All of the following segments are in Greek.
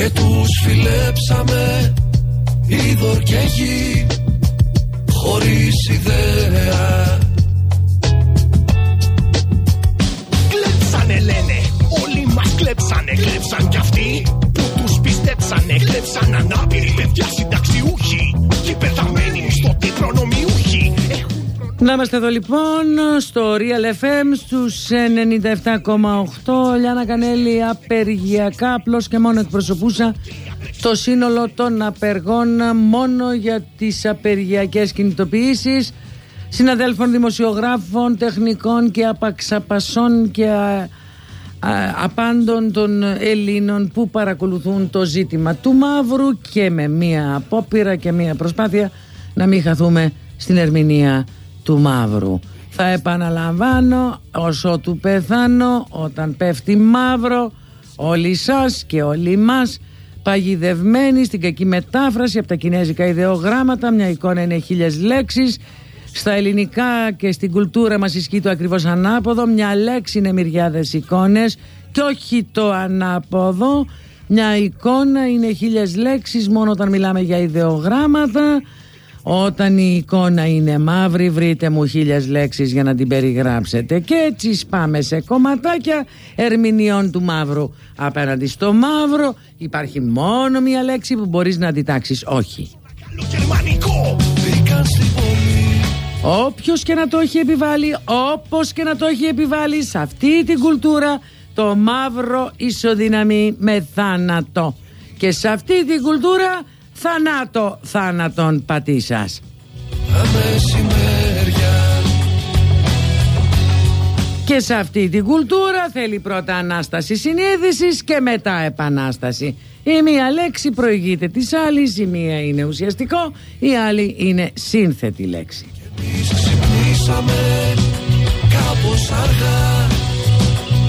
και τους φιλέψαμε είδωρ και γη χωρίς ιδέα. Κλέψανε λένε, όλοι μας κλέψανε, κλέψαν κι αυτοί που τους πιστέψανε, κλέψαν ανάπηροι παιδιά συνταξιούχοι και πεθαμένοι μισθωτοί προνομιούχοι να είμαστε εδώ λοιπόν στο Real FM στους 97,8 Λιάνα Κανέλη απεργιακά απλώς και μόνο εκπροσωπούσα το σύνολο των απεργών μόνο για τις απεργιακές κινητοποιήσεις. Συναδέλφων δημοσιογράφων, τεχνικών και απαξαπασών και απάντων των Ελλήνων που παρακολουθούν το ζήτημα του Μαύρου και με μία απόπειρα και μία προσπάθεια να μην χαθούμε στην ερμηνεία του μαύρου. Θα επαναλαμβάνω όσο του πεθάνω όταν πέφτει μαύρο όλοι σας και όλοι μας παγιδευμένοι στην κακή μετάφραση από τα κινέζικα ιδεογράμματα μια εικόνα είναι χίλιες λέξεις. Στα ελληνικά και στην κουλτούρα μας ισχύει το ακριβώς ανάποδο μια λέξη είναι μυριάδες εικόνες και όχι το ανάποδο. Μια εικόνα είναι χίλιες λέξεις μόνο όταν μιλάμε για ιδεογράμματα όταν η εικόνα είναι μαύρη βρείτε μου χίλιες λέξεις για να την περιγράψετε. Και έτσι σπάμε σε κομματάκια ερμηνεών του μαύρου. Απέναντι στο μαύρο υπάρχει μόνο μία λέξη που μπορείς να αντιτάξεις όχι. Όποιος και να το έχει επιβάλει όπως και να το έχει επιβάλει σε αυτή την κουλτούρα το μαύρο ισοδυναμεί με θάνατο. Και σε αυτή την κουλτούρα θανάτο θάνατον πατήσας Και σε αυτή την κουλτούρα θέλει πρώτα ανάσταση συνείδησης και μετά επανάσταση. Η μία λέξη προηγείται της άλλης, η μία είναι ουσιαστικό, η άλλη είναι σύνθετη λέξη. Και εμείς ξυπνήσαμε κάπως αργά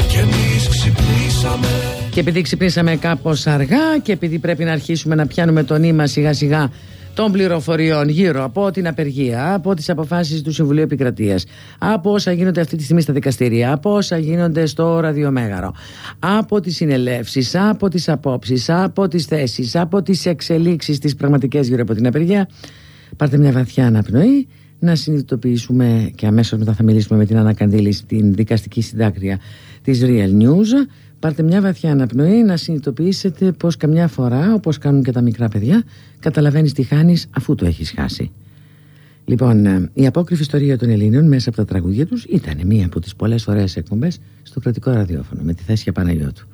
και εμείς ξυπνήσαμε και επειδή ξυπνήσαμε κάπως αργά και επειδή πρέπει να αρχίσουμε να πιάνουμε το νήμα σιγά σιγά των πληροφοριών γύρω από την απεργία, από τις αποφάσεις του Συμβουλίου Επικρατείας, από όσα γίνονται αυτή τη στιγμή στα δικαστήρια, από όσα γίνονται στο ραδιομέγαρο, από τις συνελεύσεις, από τις απόψεις, από τις θέσεις, από τις εξελίξεις τις πραγματικές γύρω από την απεργία, πάρτε μια βαθιά αναπνοή να συνειδητοποιήσουμε και αμέσως μετά θα μιλήσουμε με την Άννα την δικαστική συντάκτρια της Real News Πάρτε μια βαθιά αναπνοή να συνειδητοποιήσετε πως καμιά φορά, όπως κάνουν και τα μικρά παιδιά, καταλαβαίνεις τι χάνεις αφού το έχεις χάσει. Λοιπόν, ε, η απόκριφη ιστορία των Ελλήνων μέσα από τα τραγούδια τους ήταν μία από τις πολλές ωραίες εκπομπές στο κρατικό ραδιόφωνο με τη θέση για Παναγιώτου.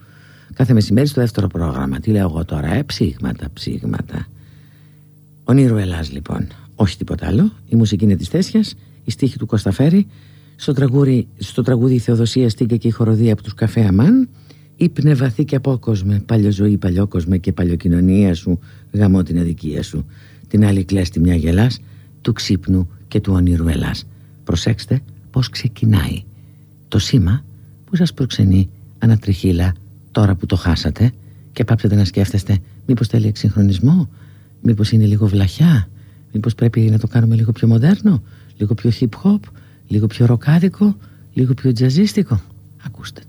Κάθε μεσημέρι στο δεύτερο πρόγραμμα. Τι λέω εγώ τώρα, ε, ψήγματα, ψήγματα. Ονείρο Ελλάς λοιπόν. Όχι τίποτα άλλο. Η μουσική είναι της Θέσια, η στίχη του Κωσταφέρη. Στο τραγούδι, στο τραγούδι η Θεοδοσία Στίγκα και η χοροδία από τους Καφέ Αμάν. Ήπνε βαθύ και απόκοσμε, παλιοζωή, παλιόκοσμε και παλιοκοινωνία σου, γαμώ την αδικία σου. Την άλλη κλέστη μια γελάς, του ξύπνου και του όνειρου ελάς. Προσέξτε πώς ξεκινάει. Το σήμα που σας προξενεί ανατριχίλα τώρα που το χάσατε και πάψετε να σκέφτεστε μήπως θέλει εξυγχρονισμό, μήπως είναι λίγο βλαχιά, μήπως πρέπει να το κάνουμε λίγο πιο μοντέρνο, λίγο πιο hip hop, λίγο πιο ροκάδικο, λίγο πιο τζαζίστικο. Ακούστε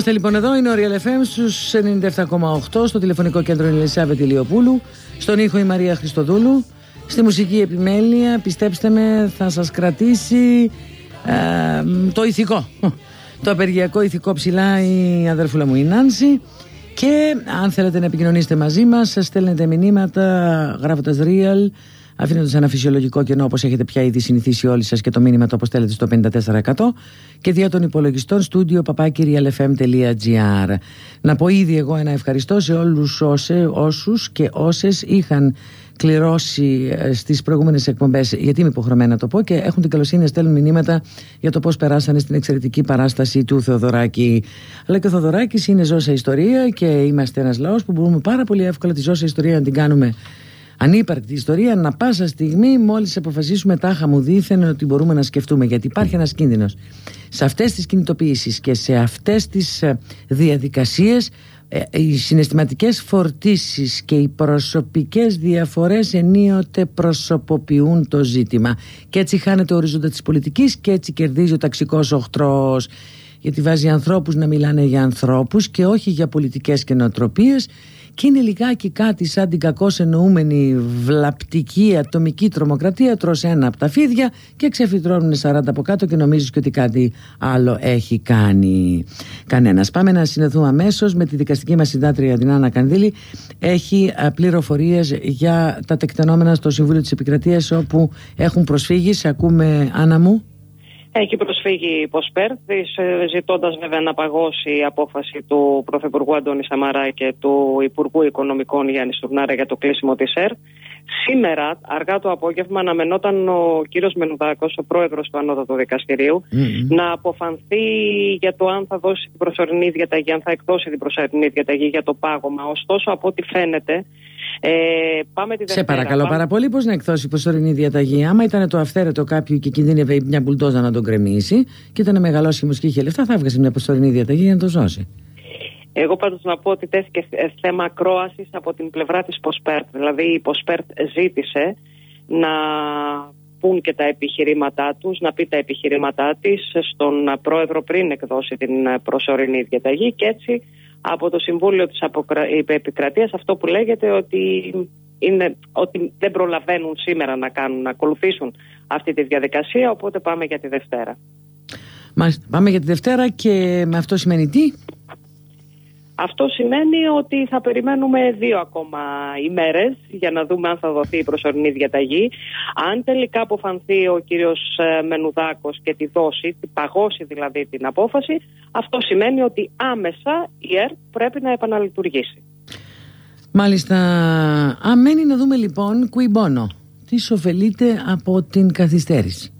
είμαστε λοιπόν εδώ, είναι ο Real FM στους 97,8 στο τηλεφωνικό κέντρο Ελισάβετ Ηλιοπούλου, στον ήχο η Μαρία Χριστοδούλου, στη μουσική επιμέλεια, πιστέψτε με, θα σας κρατήσει ε, το ηθικό. Το απεργιακό ηθικό ψηλά η αδερφούλα μου η Νάνση και αν θέλετε να επικοινωνήσετε μαζί μας στέλνετε μηνύματα γράφοντας real αφήνοντας ένα φυσιολογικό κενό όπως έχετε πια ήδη συνηθίσει όλοι σας και το μήνυμα το αποστέλλετε στο 54% και δια των υπολογιστών στούντιο papakirialfm.gr Να πω ήδη εγώ ένα ευχαριστώ σε όλους όσε, όσους και όσες είχαν κληρώσει ε, στις προηγούμενες εκπομπές γιατί είμαι υποχρεωμένη να το πω και έχουν την καλοσύνη να στέλνουν μηνύματα για το πώς περάσανε στην εξαιρετική παράσταση του Θεοδωράκη. Αλλά και ο Θεοδωράκης είναι ζώσα ιστορία και είμαστε ένας λαός που μπορούμε πάρα πολύ εύκολα τη ζώσα ιστορία να την κάνουμε ανύπαρκτη ιστορία να πάσα στιγμή μόλις αποφασίσουμε τάχα μου δίθεν ότι μπορούμε να σκεφτούμε γιατί υπάρχει ένας κίνδυνος. Σε αυτές τις κινητοποιήσεις και σε αυτές τις ε, διαδικασίες ε, οι συναισθηματικές φορτίσεις και οι προσωπικές διαφορές ενίοτε προσωποποιούν το ζήτημα. Και έτσι χάνεται ο ορίζοντας της πολιτικής και έτσι κερδίζει ο ταξικός οχτρός. Γιατί βάζει ανθρώπους να μιλάνε για ανθρώπους και όχι για πολιτικές και νοοτροπίες και είναι λιγάκι κάτι σαν την κακώς εννοούμενη βλαπτική ατομική τρομοκρατία τρως ένα από τα φίδια και ξεφυτρώνουν 40 από κάτω και νομίζεις και ότι κάτι άλλο έχει κάνει κανένας. Πάμε να συνεχθούμε αμέσως με τη δικαστική μας συντάτρια την Άννα Κανδύλη. Έχει α, πληροφορίες για τα τεκτενόμενα στο Συμβούλιο της Επικρατείας όπου έχουν προσφύγει. Σε ακούμε Άννα μου. Έχει προσφύγει η Ποσπέρ, ζητώντας βέβαια να παγώσει η απόφαση του Πρωθυπουργού Αντώνη Σαμαρά και του Υπουργού Οικονομικών Γιάννη Στουρνάρα για το κλείσιμο της ΕΡ. Σήμερα, αργά το απόγευμα, αναμενόταν ο κύριος Μενουδάκος, ο πρόεδρος του Ανώτατου Δικαστηρίου, να αποφανθεί για το αν θα δώσει την προσωρινή διαταγή, αν θα εκδώσει την προσωρινή διαταγή για το πάγωμα. Ωστόσο, από ό,τι φαίνεται, ε, πάμε τη Σε Δευτέρα. παρακαλώ Πάμε- πάρα πολύ πώς να εκδώσει προσωρινή διαταγή. Άμα ήταν το αυθαίρετο κάποιου και κινδύνευε μια μπουλντόζα να τον κρεμίσει και ήταν μεγαλόσχημο και είχε λεφτά, θα έβγαζε μια προσωρινή διαταγή για να το σώσει. Εγώ πάντως να πω ότι τέθηκε ε, θέμα ακρόασης από την πλευρά της Ποσπέρτ. Δηλαδή η Ποσπέρτ ζήτησε να πούν και τα επιχειρήματά τους, να πει τα επιχειρήματά της στον ε, πρόεδρο πριν εκδώσει την ε, προσωρινή διαταγή και έτσι από το Συμβούλιο της Αποκρα... Επικρατείας αυτό που λέγεται ότι, είναι, ότι δεν προλαβαίνουν σήμερα να κάνουν, να ακολουθήσουν αυτή τη διαδικασία, οπότε πάμε για τη Δευτέρα. Μάλιστα. Πάμε για τη Δευτέρα και με αυτό σημαίνει τι; Αυτό σημαίνει ότι θα περιμένουμε δύο ακόμα ημέρες για να δούμε αν θα δοθεί η προσωρινή διαταγή. Αν τελικά αποφανθεί ο κύριος ε, Μενουδάκος και τη δώσει, τη παγώσει δηλαδή την απόφαση, αυτό σημαίνει ότι άμεσα η ΕΡΤ πρέπει να επαναλειτουργήσει. Μάλιστα, αμένει να δούμε λοιπόν κουιμπόνο. Τι ωφελείται από την καθυστέρηση.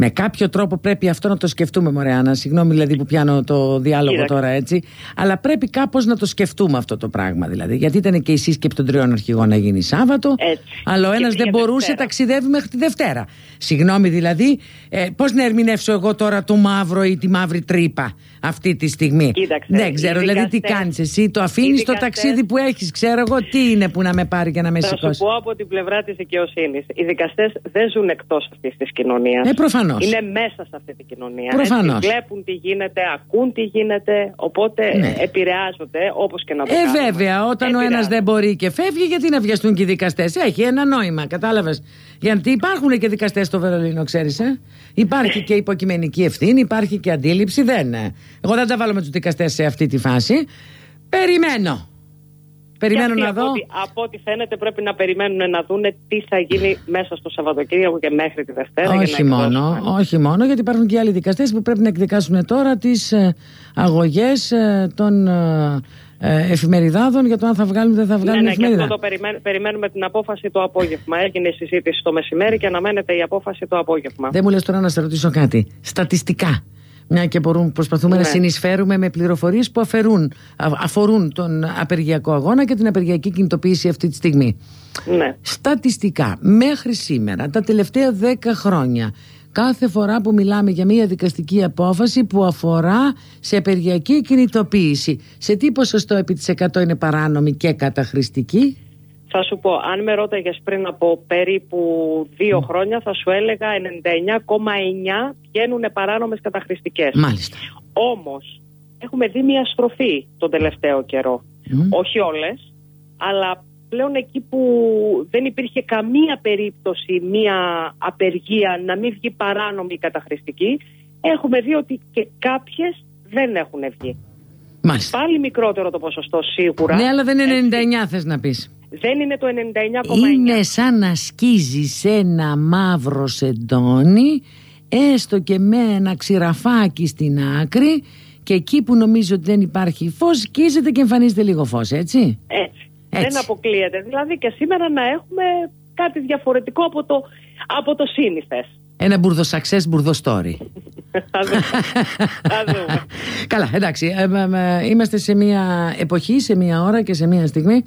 Με κάποιο τρόπο πρέπει αυτό να το σκεφτούμε, Μωρέανα. Συγγνώμη δηλαδή που πιάνω το διάλογο τώρα έτσι. Αλλά πρέπει κάπως να το σκεφτούμε αυτό το πράγμα δηλαδή. Γιατί ήταν και η σύσκεψη των τριών αρχηγών να γίνει Σάββατο. Έτσι. Αλλά ο Και ένας πήγε δεν μπορούσε, Δευτέρα. ταξιδεύει μέχρι τη Δευτέρα. Συγγνώμη δηλαδή, ε, πώς να ερμηνεύσω εγώ τώρα το μαύρο ή τη μαύρη τρύπα; Αυτή τη στιγμή. Κοίταξε, δεν ξέρω, οι δηλαδή τι δικαστές- κάνεις εσύ. Το αφήνεις οι το δικαστές- ταξίδι που έχεις. Ξέρω εγώ τι είναι που να με πάρει και να με Θα σου σηκώσει. πω από την πλευρά της δικαιοσύνης. Οι δικαστές δεν ζουν εκτός αυτής της κοινωνίας. Ε, προφανώς. Είναι μέσα σε αυτή την κοινωνία. Προφανώς. Έτσι, βλέπουν τι γίνεται, ακούν τι γίνεται, οπότε Ναι. επηρεάζονται όπως και να το Ε, κάνουμε. βέβαια, όταν ο ένας Επηρεάζονται. δεν μπορεί και φεύγει, γιατί να βιαστούν και οι δικαστές; Έχει ένα νόημα, κατάλαβες; Γιατί υπάρχουν και δικαστές στο Βερολίνο, ξέρεις. Ε; Υπάρχει και υποκειμενική ευθύνη, υπάρχει και αντίληψη. Δεν. Ε. Εγώ δεν τα βάλω με τους δικαστές σε αυτή τη φάση. Περιμένω. Περιμένω Και να αυτοί δω. Από ό,τι, από ό,τι φαίνεται πρέπει να περιμένουν να δούνε τι θα γίνει μέσα στο Σαββατοκύριακο και μέχρι τη Δευτέρα. για Όχι να μόνο, εκδώσουν. όχι μόνο, γιατί υπάρχουν και άλλοι δικαστές που πρέπει να εκδικάσουν τώρα τις ε, αγωγές των ε, ε, εφημεριδάδων για το αν θα βγάλουν ή δεν θα βγάλουν Ναι, ναι, και εφημερίδα. αυτό το περιμέν- περιμένουμε την απόφαση το απόγευμα. Έγινε η συζήτηση το μεσημέρι και αναμένεται η απόφαση το απόγευμα. Δεν μου λες τώρα να σε ρωτήσω κάτι. Στατιστικά. Μια και μπορούν, προσπαθούμε να Ναι. συνεισφέρουμε με πληροφορίες που αφαιρούν, α- αφορούν τον απεργιακό αγώνα και την απεργιακή κινητοποίηση αυτή τη στιγμή. Ναι. Στατιστικά, μέχρι σήμερα, τα τελευταία 10 χρόνια, κάθε φορά που μιλάμε για μια δικαστική απόφαση που αφορά σε απεργιακή κινητοποίηση, σε τι ποσοστό επί της 100 είναι παράνομη και καταχρηστική; Θα σου πω, αν με ρώταγες πριν από περίπου δύο χρόνια, θα σου έλεγα 99,9 βγαίνουν παράνομες καταχρηστικές. Μάλιστα. Όμως, έχουμε δει μια στροφή τον τελευταίο καιρό. Μμ. Όχι όλες, αλλά πλέον εκεί που δεν υπήρχε καμία περίπτωση μια απεργία να μην βγει παράνομη ή καταχρηστική, έχουμε δει ότι και κάποιες δεν έχουν βγει. Μάλιστα. Πάλι μικρότερο το ποσοστό σίγουρα. Ναι, αλλά δεν είναι Έτσι. 99 θες να πεις. Δεν είναι το 99,9. Είναι σαν να σκίζεις ένα μαύρο σεντόνι έστω και με ένα ξηραφάκι στην άκρη και εκεί που νομίζω ότι δεν υπάρχει φως σκίζεται και εμφανίζεται λίγο φως έτσι; Έτσι. Έτσι. Δεν αποκλείεται. Δηλαδή και σήμερα να έχουμε κάτι διαφορετικό από το, από το σύνηθες. ένα μπουρδοσαξές μπουρδοστόρι Θα δούμε. Θα δούμε. Καλά, εντάξει. ε, μ, μ, είμαστε σε μια εποχή, σε μια ώρα και σε μια στιγμή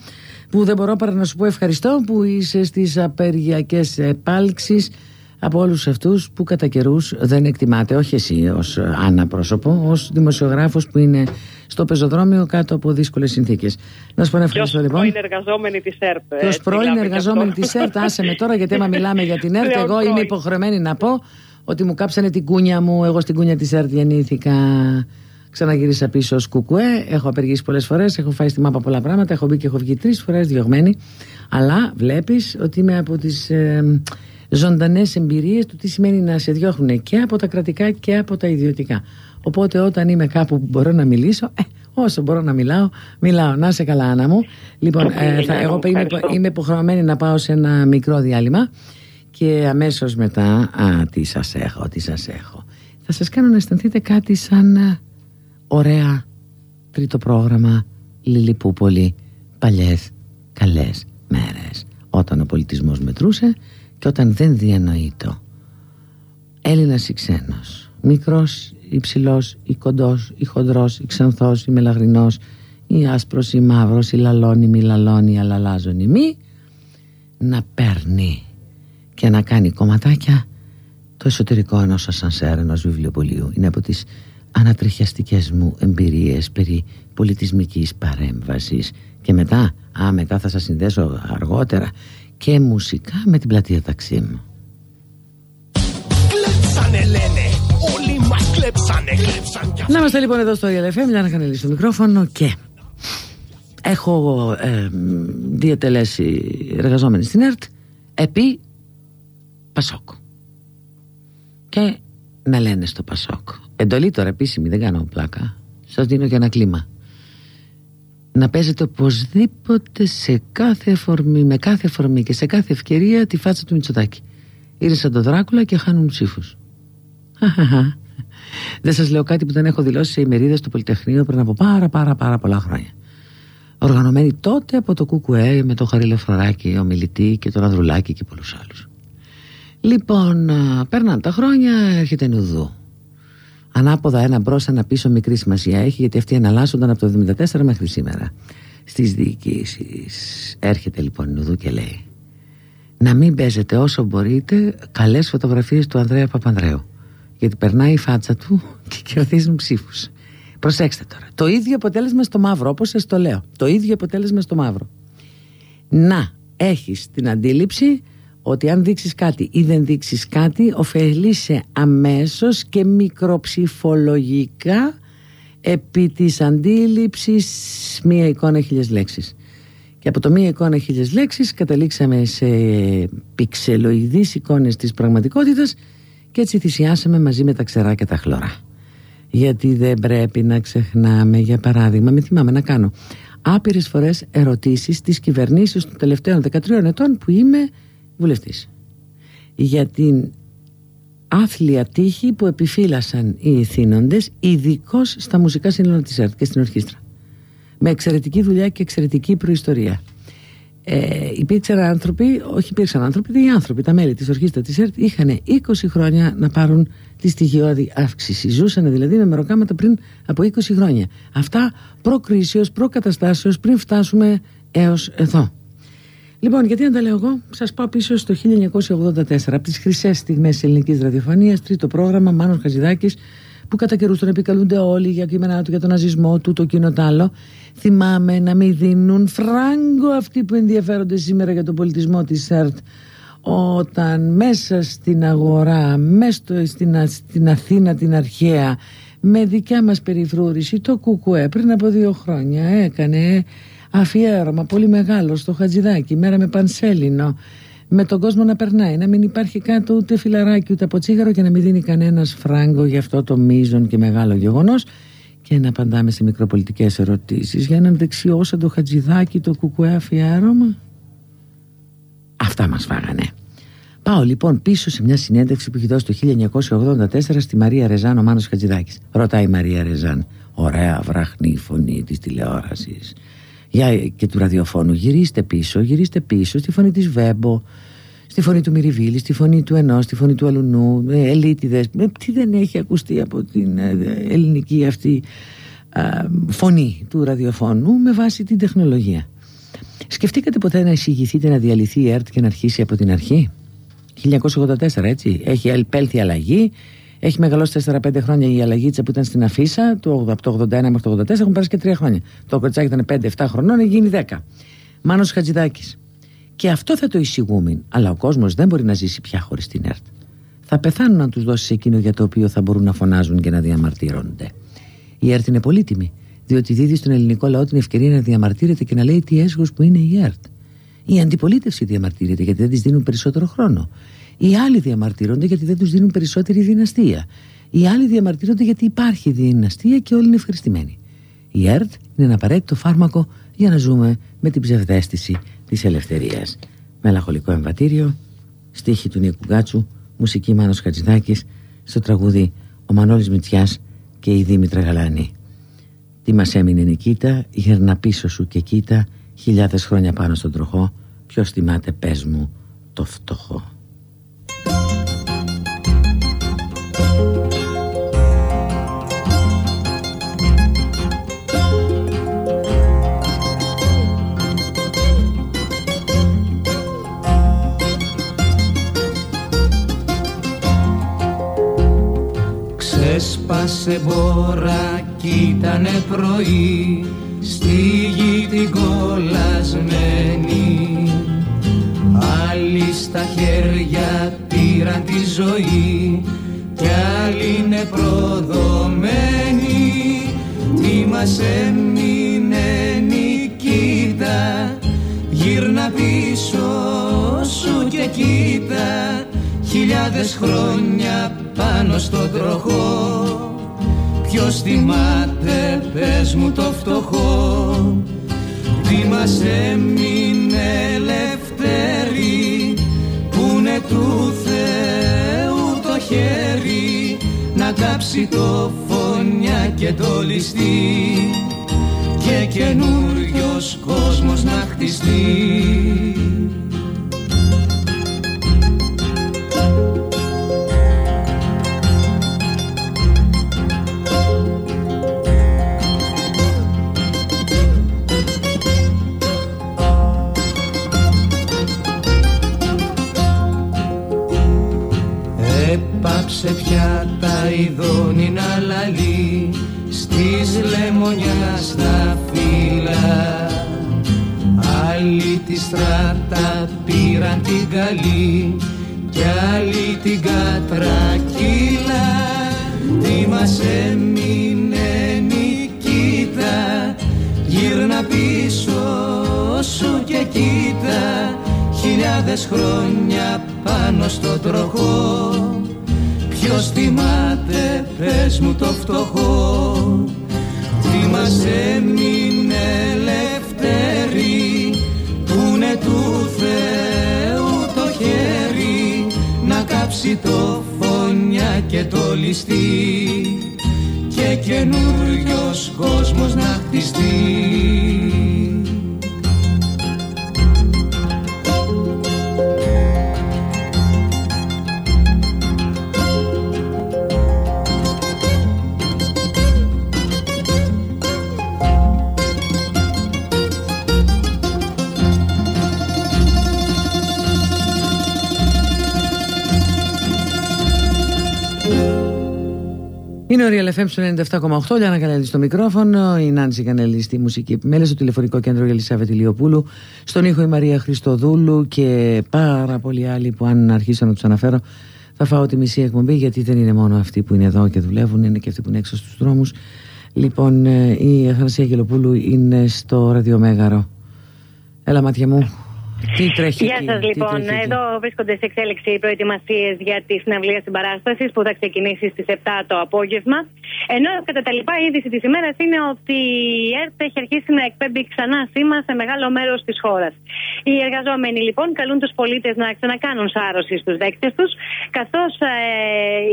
που δεν μπορώ παρά να σου πω ευχαριστώ που είσαι στις απεργιακές επάλξεις από όλους αυτούς που κατά καιρούς δεν εκτιμάτε, όχι εσύ ως Άννα πρόσωπο, ως δημοσιογράφος που είναι στο πεζοδρόμιο κάτω από δύσκολες συνθήκες. Να σου πω ένα Και ως ευχαριστώ λοιπόν. πρώην εργαζόμενη της ΕΡΤ. Και ω έτσι, πρώην μιλάμε γι' εργαζόμενη αυτό; της ΕΡΤ, άσε με τώρα, γιατί άμα μιλάμε για την ΕΡΤ, Πλέον εγώ είμαι πρώην. υποχρεωμένη να πω ότι μου κάψανε την κούνια μου. Εγώ στην κούνια της ΕΡΤ γεννήθηκα. Ξαναγύρισα πίσω ως κουκουέ. Έχω απεργήσει πολλές φορές. Έχω φάει στη μάπα πολλά πράγματα. Έχω μπει και έχω βγει τρεις φορές διωγμένη. Αλλά βλέπεις ότι είμαι από τις ε, ζωντανές εμπειρίες του τι σημαίνει να σε διώχνουν και από τα κρατικά και από τα ιδιωτικά. Οπότε όταν είμαι κάπου που μπορώ να μιλήσω, ε, όσο μπορώ να μιλάω, μιλάω. Να είσαι καλά, Άννα μου. Λοιπόν, ε, θα, εγώ είμαι, Ευχαριστώ. είμαι υποχρεωμένη να πάω σε ένα μικρό διάλειμμα και αμέσως μετά, α, τι σας έχω, τι σας έχω. Θα σας κάνω να αισθανθείτε κάτι σαν α, ωραία τρίτο πρόγραμμα Λιλιπούπολη, παλιές καλές μέρες. Όταν ο πολιτισμός μετρούσε και όταν δεν διανοείτο. Έλληνας ή ξένος, μικρός ή ψηλός ή κοντός ή χοντρός ή ξανθός ή μελαγρινός ή άσπρος ή μαύρος ή λαλώνει μη λαλώνει αλαλάζωνει μη να παίρνει και να κάνει κομματάκια το εσωτερικό ενός ασανσέρ ενός βιβλιοπολίου είναι από τις ανατριχιαστικές μου εμπειρίες περί πολιτισμικής παρέμβασης και μετά, α, μετά θα σας συνδέσω αργότερα και μουσικά με την πλατεία Ταξίμ. Κλέψανε λένε, όλοι μας κλέψανε, κλέψαν κι Να είμαστε λοιπόν εδώ στο Real FM, μια να κανελεί στο μικρόφωνο και έχω ε, διατελέσει εργαζόμενη στην ΕΡΤ επί Πασόκ. Και να λένε στο Πασόκ. Εντολή τώρα επίσημη, δεν κάνω πλάκα. Σας δίνω και ένα κλίμα. να παίζεται οπωσδήποτε σε κάθε αφορμή, με κάθε αφορμή και σε κάθε ευκαιρία τη φάτσα του Μητσοτάκη. Είναι σαν το Δράκουλα και χάνουν ψήφους. Δεν σας λέω κάτι που δεν έχω δηλώσει σε ημερίδες του Πολυτεχνείου πριν από πάρα πάρα πάρα πολλά χρόνια. Οργανωμένη τότε από το ΚΚΕ με τον Χαρίλο Φραράκη, ο Μιλητή και τον Ανδρουλάκη και πολλούς άλλους. Λοιπόν, παίρναν τα χρόνια, έρχεται νουδού. Ανάποδα ένα μπρος, ένα πίσω μικρή σημασία έχει γιατί αυτοί εναλλάσσονταν από το 1974 μέχρι σήμερα. Στις διοικήσεις. Έρχεται λοιπόν η Νουδού και λέει να μην παίζετε όσο μπορείτε καλές φωτογραφίες του Ανδρέα Παπανδρέου γιατί περνάει η φάτσα του και κερδίζουν ψήφους προσέξτε τώρα το ίδιο αποτέλεσμα στο μαύρο όπως σας το λέω το ίδιο αποτέλεσμα στο μαύρο να έχεις την αντίληψη ότι αν δείξεις κάτι ή δεν δείξεις κάτι ωφελείσαι αμέσως και μικροψηφολογικά επί της αντίληψης μία εικόνα χίλιες λέξεις και από το μία εικόνα χίλιες λέξεις καταλήξαμε σε πιξελοειδείς εικόνες της πραγματικότητας και έτσι θυσιάσαμε μαζί με τα ξερά και τα χλωρά. Γιατί δεν πρέπει να ξεχνάμε, για παράδειγμα, με θυμάμαι να κάνω άπειρες φορές ερωτήσεις της κυβερνήσεως των τελευταίων 13 ετών που είμαι βουλευτής. Για την άθλια τύχη που επιφύλασαν οι ηθήνοντες ειδικώς στα μουσικά σύνολα της ΕΡΤ και στην ορχήστρα με εξαιρετική δουλειά και εξαιρετική προϊστορία. Ε, υπήρξαν άνθρωποι, όχι υπήρξαν άνθρωποι, οι άνθρωποι, τα μέλη της ορχήστρας της ΕΡΤ είχαν 20 χρόνια να πάρουν τη στοιχειώδη αύξηση. Ζούσαν δηλαδή με μεροκάματα πριν από 20 χρόνια. Αυτά προκρίσεως, προκαταστάσεως, πριν φτάσουμε έως εδώ. Λοιπόν, γιατί να τα λέω εγώ, σας πάω πίσω στο 1984, από τις χρυσές στιγμές ελληνικής ραδιοφωνίας, τρίτο πρόγραμμα, Μάνος Χαζηδάκης, που κατά καιρούς τον επικαλούνται όλοι για κείμενά του για τον ναζισμό του, το κοινό άλλο. Θυμάμαι να μην δίνουν φράγκο αυτοί που ενδιαφέρονται σήμερα για τον πολιτισμό της ΕΡΤ όταν μέσα στην αγορά, μέσα στην, στην Αθήνα την αρχαία με δικιά μας περιφρούρηση το ΚΚΕ πριν από δύο χρόνια έκανε αφιέρωμα πολύ μεγάλο στο Χατζηδάκι μέρα με πανσέλινο με τον κόσμο να περνάει, να μην υπάρχει κάτω ούτε φιλαράκι ούτε από τσίγαρο και να μην δίνει κανένας φράγκο για αυτό το μείζον και μεγάλο γεγονός και να απαντάμε σε μικροπολιτικές ερωτήσεις για έναν δεξιό σαν το Χατζηδάκι το κουκουέ αφιέρωμα. Αυτά μας φάγανε. Πάω λοιπόν πίσω σε μια συνέντευξη που έχει δώσει το 1984 στη Μαρία Ρεζάν ο Μάνος Χατζηδάκης. Ρωτάει η Μαρία Ρεζάν, ωραία βραχνή φωνή της τηλεόρασης για, και του ραδιοφώνου. Γυρίστε πίσω, γυρίστε πίσω στη φωνή της Βέμπο, στη φωνή του Μυριβίλη, στη φωνή του Ενός, στη φωνή του Αλουνού, ε, ελίτιδες. Ε, τι δεν έχει ακουστεί από την ε, ελληνική αυτή φωνή του ραδιοφώνου με βάση την τεχνολογία. Σκεφτήκατε ποτέ να εισηγηθείτε να διαλυθεί η ΕΡΤ και να αρχίσει από την αρχή; 1984 έτσι. Έχει επέλθει αλλαγή. Έχει μεγαλώσει 4-5 χρόνια η αλλαγήτσα που ήταν στην Αφίσα, το, από το 81 μέχρι το 84, έχουν περάσει και 3 χρόνια. Το κοριτσάκι ήταν 5-7 χρονών, έχει γίνει 10. Μάνος Χατζηδάκης. Και αυτό θα το εισηγούμε. Αλλά ο κόσμος δεν μπορεί να ζήσει πια χωρίς την ΕΡΤ. Θα πεθάνουν να τους δώσεις εκείνο για το οποίο θα μπορούν να φωνάζουν και να διαμαρτύρονται. Η ΕΡΤ είναι πολύτιμη, διότι δίδει στον ελληνικό λαό την ευκαιρία να διαμαρτύρεται και να λέει τι έσχος που είναι η ΕΡΤ. Η αντιπολίτευση διαμαρτύρεται γιατί δεν της δίνουν περισσότερο χρόνο. Οι άλλοι διαμαρτύρονται γιατί δεν τους δίνουν περισσότερη δυναστεία. Οι άλλοι διαμαρτύρονται γιατί υπάρχει δυναστεία και όλοι είναι ευχαριστημένοι. Η ΕΡΤ είναι ένα απαραίτητο φάρμακο για να ζούμε με την ψευδέστηση της ελευθερίας. Μελαγχολικό εμβατήριο, στίχη του Νίκου Γκάτσου, μουσική Μάνος Χατζηδάκης, στο τραγούδι ο Μανώλης Μητσιάς και η Δήμητρα Γαλάνη. Τι μας έμεινε Νικήτα, γερνά πίσω σου και κοίτα, χιλιάδες χρόνια πάνω στον τροχό, ποιος θυμάται πες μου το φτωχό. Έσπασε μπόρα κι ήτανε πρωί. Στη γη την κολλασμένη. Άλλοι στα χέρια πήραν τη ζωή κι άλλοι είναι προδομένοι. Τι μας έμεινε νικήτα Γύρνα πίσω σου και κοίτα. Χιλιάδες χρόνια πάνω στον τροχό Ποιος θυμάται πες μου το φτωχό. Τι μας έμεινε ελεύθερη Που είναι του Θεού το χέρι. Να κάψει το φωνιά και το ληστή Και καινούριος κόσμος να χτιστεί Έπαψε πια τα ειδώνει να λαλεί Στις λεμονιάς τα φύλλα. Άλλοι τη στράτα πήραν την καλή Κι άλλοι την κατρακύλα Τι μας έμεινε νικήτα Γύρνα πίσω σου και κοίτα. Χιλιάδες χρόνια πάνω στο τροχό Ποιος θυμάται πες μου το φτωχό. Τι μας έμεινε ελεύθερη Που είναι του Θεού το χέρι. Να κάψει το φωνιά και το ληστή Και καινούριος κόσμος να χτιστεί Είναι ο Real FM στο 97,8. Λιάννα Κανέλη στο μικρόφωνο. Η Νάνση Κανέλη στη μουσική επιμέλεια. Στο τηλεφωνικό κέντρο η Ελισάβετ Ηλιοπούλου. Στον ήχο η Μαρία Χριστοδούλου και πάρα πολλοί άλλοι που αν αρχίσω να τους αναφέρω θα φάω τη μισή εκπομπή γιατί δεν είναι μόνο αυτοί που είναι εδώ και δουλεύουν, είναι και αυτοί που είναι έξω στους δρόμους. Λοιπόν, ε, η Αθανασία Γελοπούλου είναι στο ραδιομέγαρο. Έλα, μάτια μου. Τι τρέχει Γεια σας, λοιπόν. Εδώ βρίσκονται σε εξέλιξη οι προετοιμασίες για τη συναυλία συμπαράστασης που θα ξεκινήσει στις 7 το απόγευμα. Ενώ κατά τα λοιπά η είδηση της ημέρας είναι ότι η ΕΡΤ έχει αρχίσει να εκπέμπει ξανά σήμα σε μεγάλο μέρος της χώρας. Οι εργαζόμενοι λοιπόν καλούν τους πολίτες να ξανακάνουν σάρωση στους δέκτες τους, καθώς ε,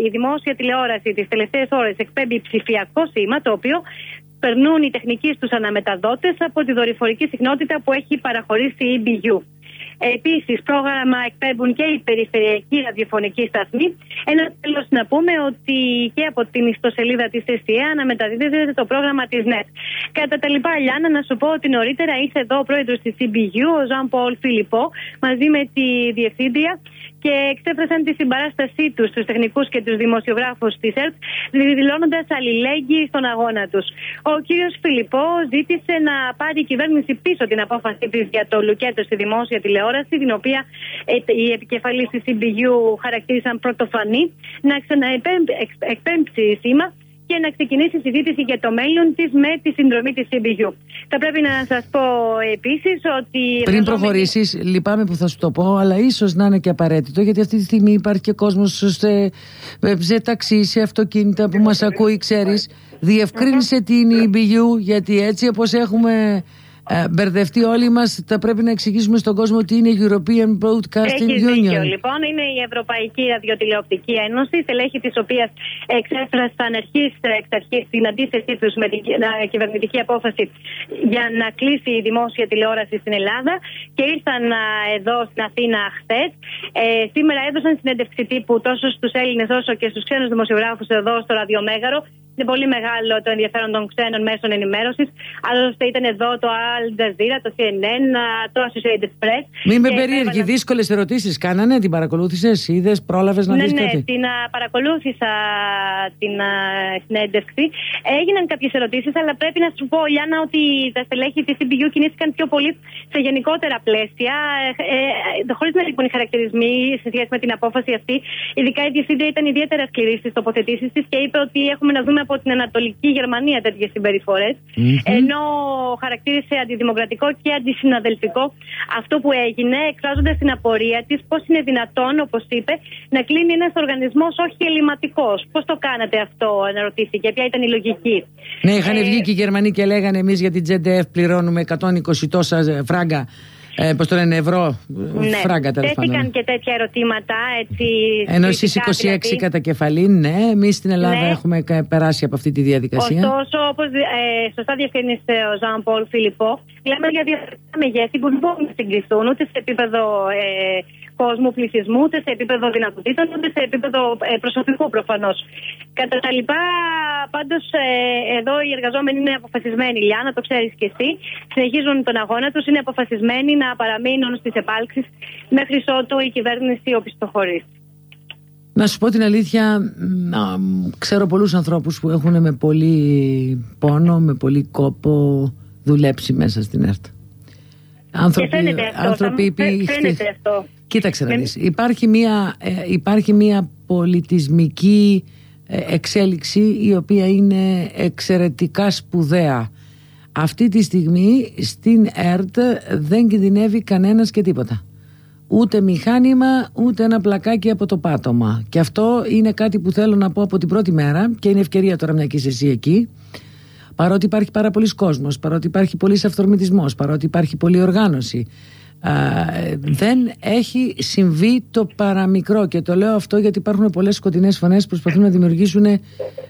η δημόσια τηλεόραση τις τελευταίες ώρες εκπέμπει ψηφιακό σήμα, το οποίο περνούν οι τεχνικοί στους αναμεταδότες από τη δορυφορική συχνότητα που έχει παραχωρήσει η EBU. Επίσης, πρόγραμμα εκπέμπουν και οι περιφερειακοί ραδιοφωνικοί σταθμοί. Ένα τέλος να πούμε ότι και από την ιστοσελίδα της ΕΣΥΑ αναμεταδίδεται το πρόγραμμα της ΝΕΤ. Κατά τα λοιπά, Λιάννα, να σου πω ότι νωρίτερα ήρθε εδώ ο πρόεδρος της CBU, ο Ζαν Πολ Φιλιππό, μαζί με τη διευθύντρια και εξέφρασαν τη συμπαράστασή τους στους τεχνικούς και τους δημοσιογράφους της ΕΡΤ, δηλώνοντας αλληλέγγυη στον αγώνα τους. Ο κύριος Φιλιππό ζήτησε να πάρει η κυβέρνηση πίσω την απόφαση της για το Λουκέτο στη δημόσια τηλεόραση, την οποία ε, οι επικεφαλεί της CBU χαρακτήρισαν πρωτοφανή, να ξαναεκπέμψει σήμα και να ξεκινήσει η συζήτηση για το μέλλον της με τη συνδρομή της CBU. Θα πρέπει να σας πω επίσης ότι. Πριν προχωρήσεις, λυπάμαι που θα σου το πω, αλλά ίσως να είναι και απαραίτητο, γιατί αυτή τη στιγμή υπάρχει και κόσμος σε, σε ταξί, σε αυτοκίνητα που μας ακούει, ξέρεις. Διευκρίνησε τι είναι η BU, γιατί έτσι όπως έχουμε ε, μπερδευτεί όλοι μας, θα πρέπει να εξηγήσουμε στον κόσμο ότι είναι η European Broadcasting Έχεις Union. Δίκιο, λοιπόν, είναι η Ευρωπαϊκή Ραδιοτηλεοπτική Ένωση, στελέχη της οποίας εξέφρασαν αρχής εξ αρχή την αντίθεσή τους με την ε, κυβερνητική απόφαση για να κλείσει η δημόσια τηλεόραση στην Ελλάδα και ήρθαν ε, εδώ στην Αθήνα χθες. Ε, σήμερα έδωσαν συνέντευξη τύπου τόσο στους Έλληνες όσο και στους ξένους δημοσιογράφους εδώ στο Ραδιομέγαρο. Είναι πολύ μεγάλο το ενδιαφέρον των ξένων μέσων ενημέρωσης. Άλλωστε ήταν εδώ το Al Jazeera, το CNN, το Associated Press. Μην με Και περίεργη, έβαλαν- δύσκολες ερωτήσεις κάνανε, την παρακολούθησες, είδες, πρόλαβες να ναι, δεις ναι, κάτι; την α, παρακολούθησα την α, συνέντευξη. Έγιναν κάποιες ερωτήσεις, αλλά πρέπει να σου πω, Λιάννα, ότι τα στελέχη της CBU κινήθηκαν πιο πολύ σε γενικότερα πλαίσια, ε, ε, χωρίς να λείπουν οι χαρακτηρισμοί σε σχέση με την απόφαση αυτή. Ειδικά η διευθύντρια ήταν ιδιαίτερα σκληρή στις τοποθετήσεις της και είπε ότι έχουμε να δούμε από την Ανατολική Γερμανία τέτοιες συμπεριφορές, Ενώ χαρακτήρισε αντιδημοκρατικό και αντισυναδελφικό αυτό που έγινε, εκφράζοντας την απορία της πώς είναι δυνατόν, όπως είπε, να κλείνει ένας οργανισμός όχι ελληματικός. Πώς το κάνατε αυτό, αναρωτήθηκε, ποια ήταν η λογική; Ναι, είχαν Ε, βγει και οι Γερμανοί και λέγανε εμείς για την JDF πληρώνουμε 120 τόσα φράγκα. Ε, Πώς το λένε, ευρώ. Ναι, Φράγκα τέλος τέθηκαν πάντων. και τέτοια ερωτήματα. Έτσι, Ενώ εσεί κριτικά 26 δηλαδή. κατά κεφαλή, ναι, εμείς στην Ελλάδα Ναι. έχουμε κα- περάσει από αυτή τη διαδικασία. Ωστόσο, όπως ε, σωστά διευκρίνησε ο Ζαν Πολ Φιλιππό, λέμε για διαφορετικά μεγέθη που δεν μπορούν να συγκριθούν ούτε σε επίπεδο ε, κόσμου, πληθυσμού, ούτε σε επίπεδο δυνατοτήτων, ούτε σε επίπεδο ε, προσωπικού προφανώς. Κατά τα λοιπά, πάντως εδώ οι εργαζόμενοι είναι αποφασισμένοι, Λιάννα, το ξέρεις και εσύ. Συνεχίζουν τον αγώνα τους, είναι αποφασισμένοι να παραμείνουν στις επάλξεις μέχρι ότου η κυβέρνηση οπισθοχωρήσει. Να σου πω την αλήθεια, μ, α, μ, ξέρω πολλούς ανθρώπους που έχουν με πολύ πόνο, με πολύ κόπο δουλέψει μέσα στην ΕΡΤ. Άνθρωποι, φαίνεται αυτό, άνθρωποι θα μου- οποίοι φαι- φαίνεται χτε- αυτό. Κοίταξε να Με- δεις. Υπάρχει μια, ε, υπάρχει μια πολιτισμική ε, εξέλιξη η οποία είναι εξαιρετικά σπουδαία. Αυτή τη στιγμή στην ΕΡΤ δεν κινδυνεύει κανένας και τίποτα. Ούτε μηχάνημα, ούτε ένα πλακάκι από το πάτωμα. Και αυτό είναι κάτι που θέλω να πω από την πρώτη μέρα και είναι ευκαιρία τώρα μια και είσαι εσύ εκεί. Παρότι υπάρχει πάρα πολλοί κόσμος, παρότι υπάρχει πολλής αυθορμητισμός, παρότι υπάρχει πολλή οργάνωση. Α, δεν έχει συμβεί το παραμικρό και το λέω αυτό γιατί υπάρχουν πολλές σκοτεινές φωνές που προσπαθούν να δημιουργήσουν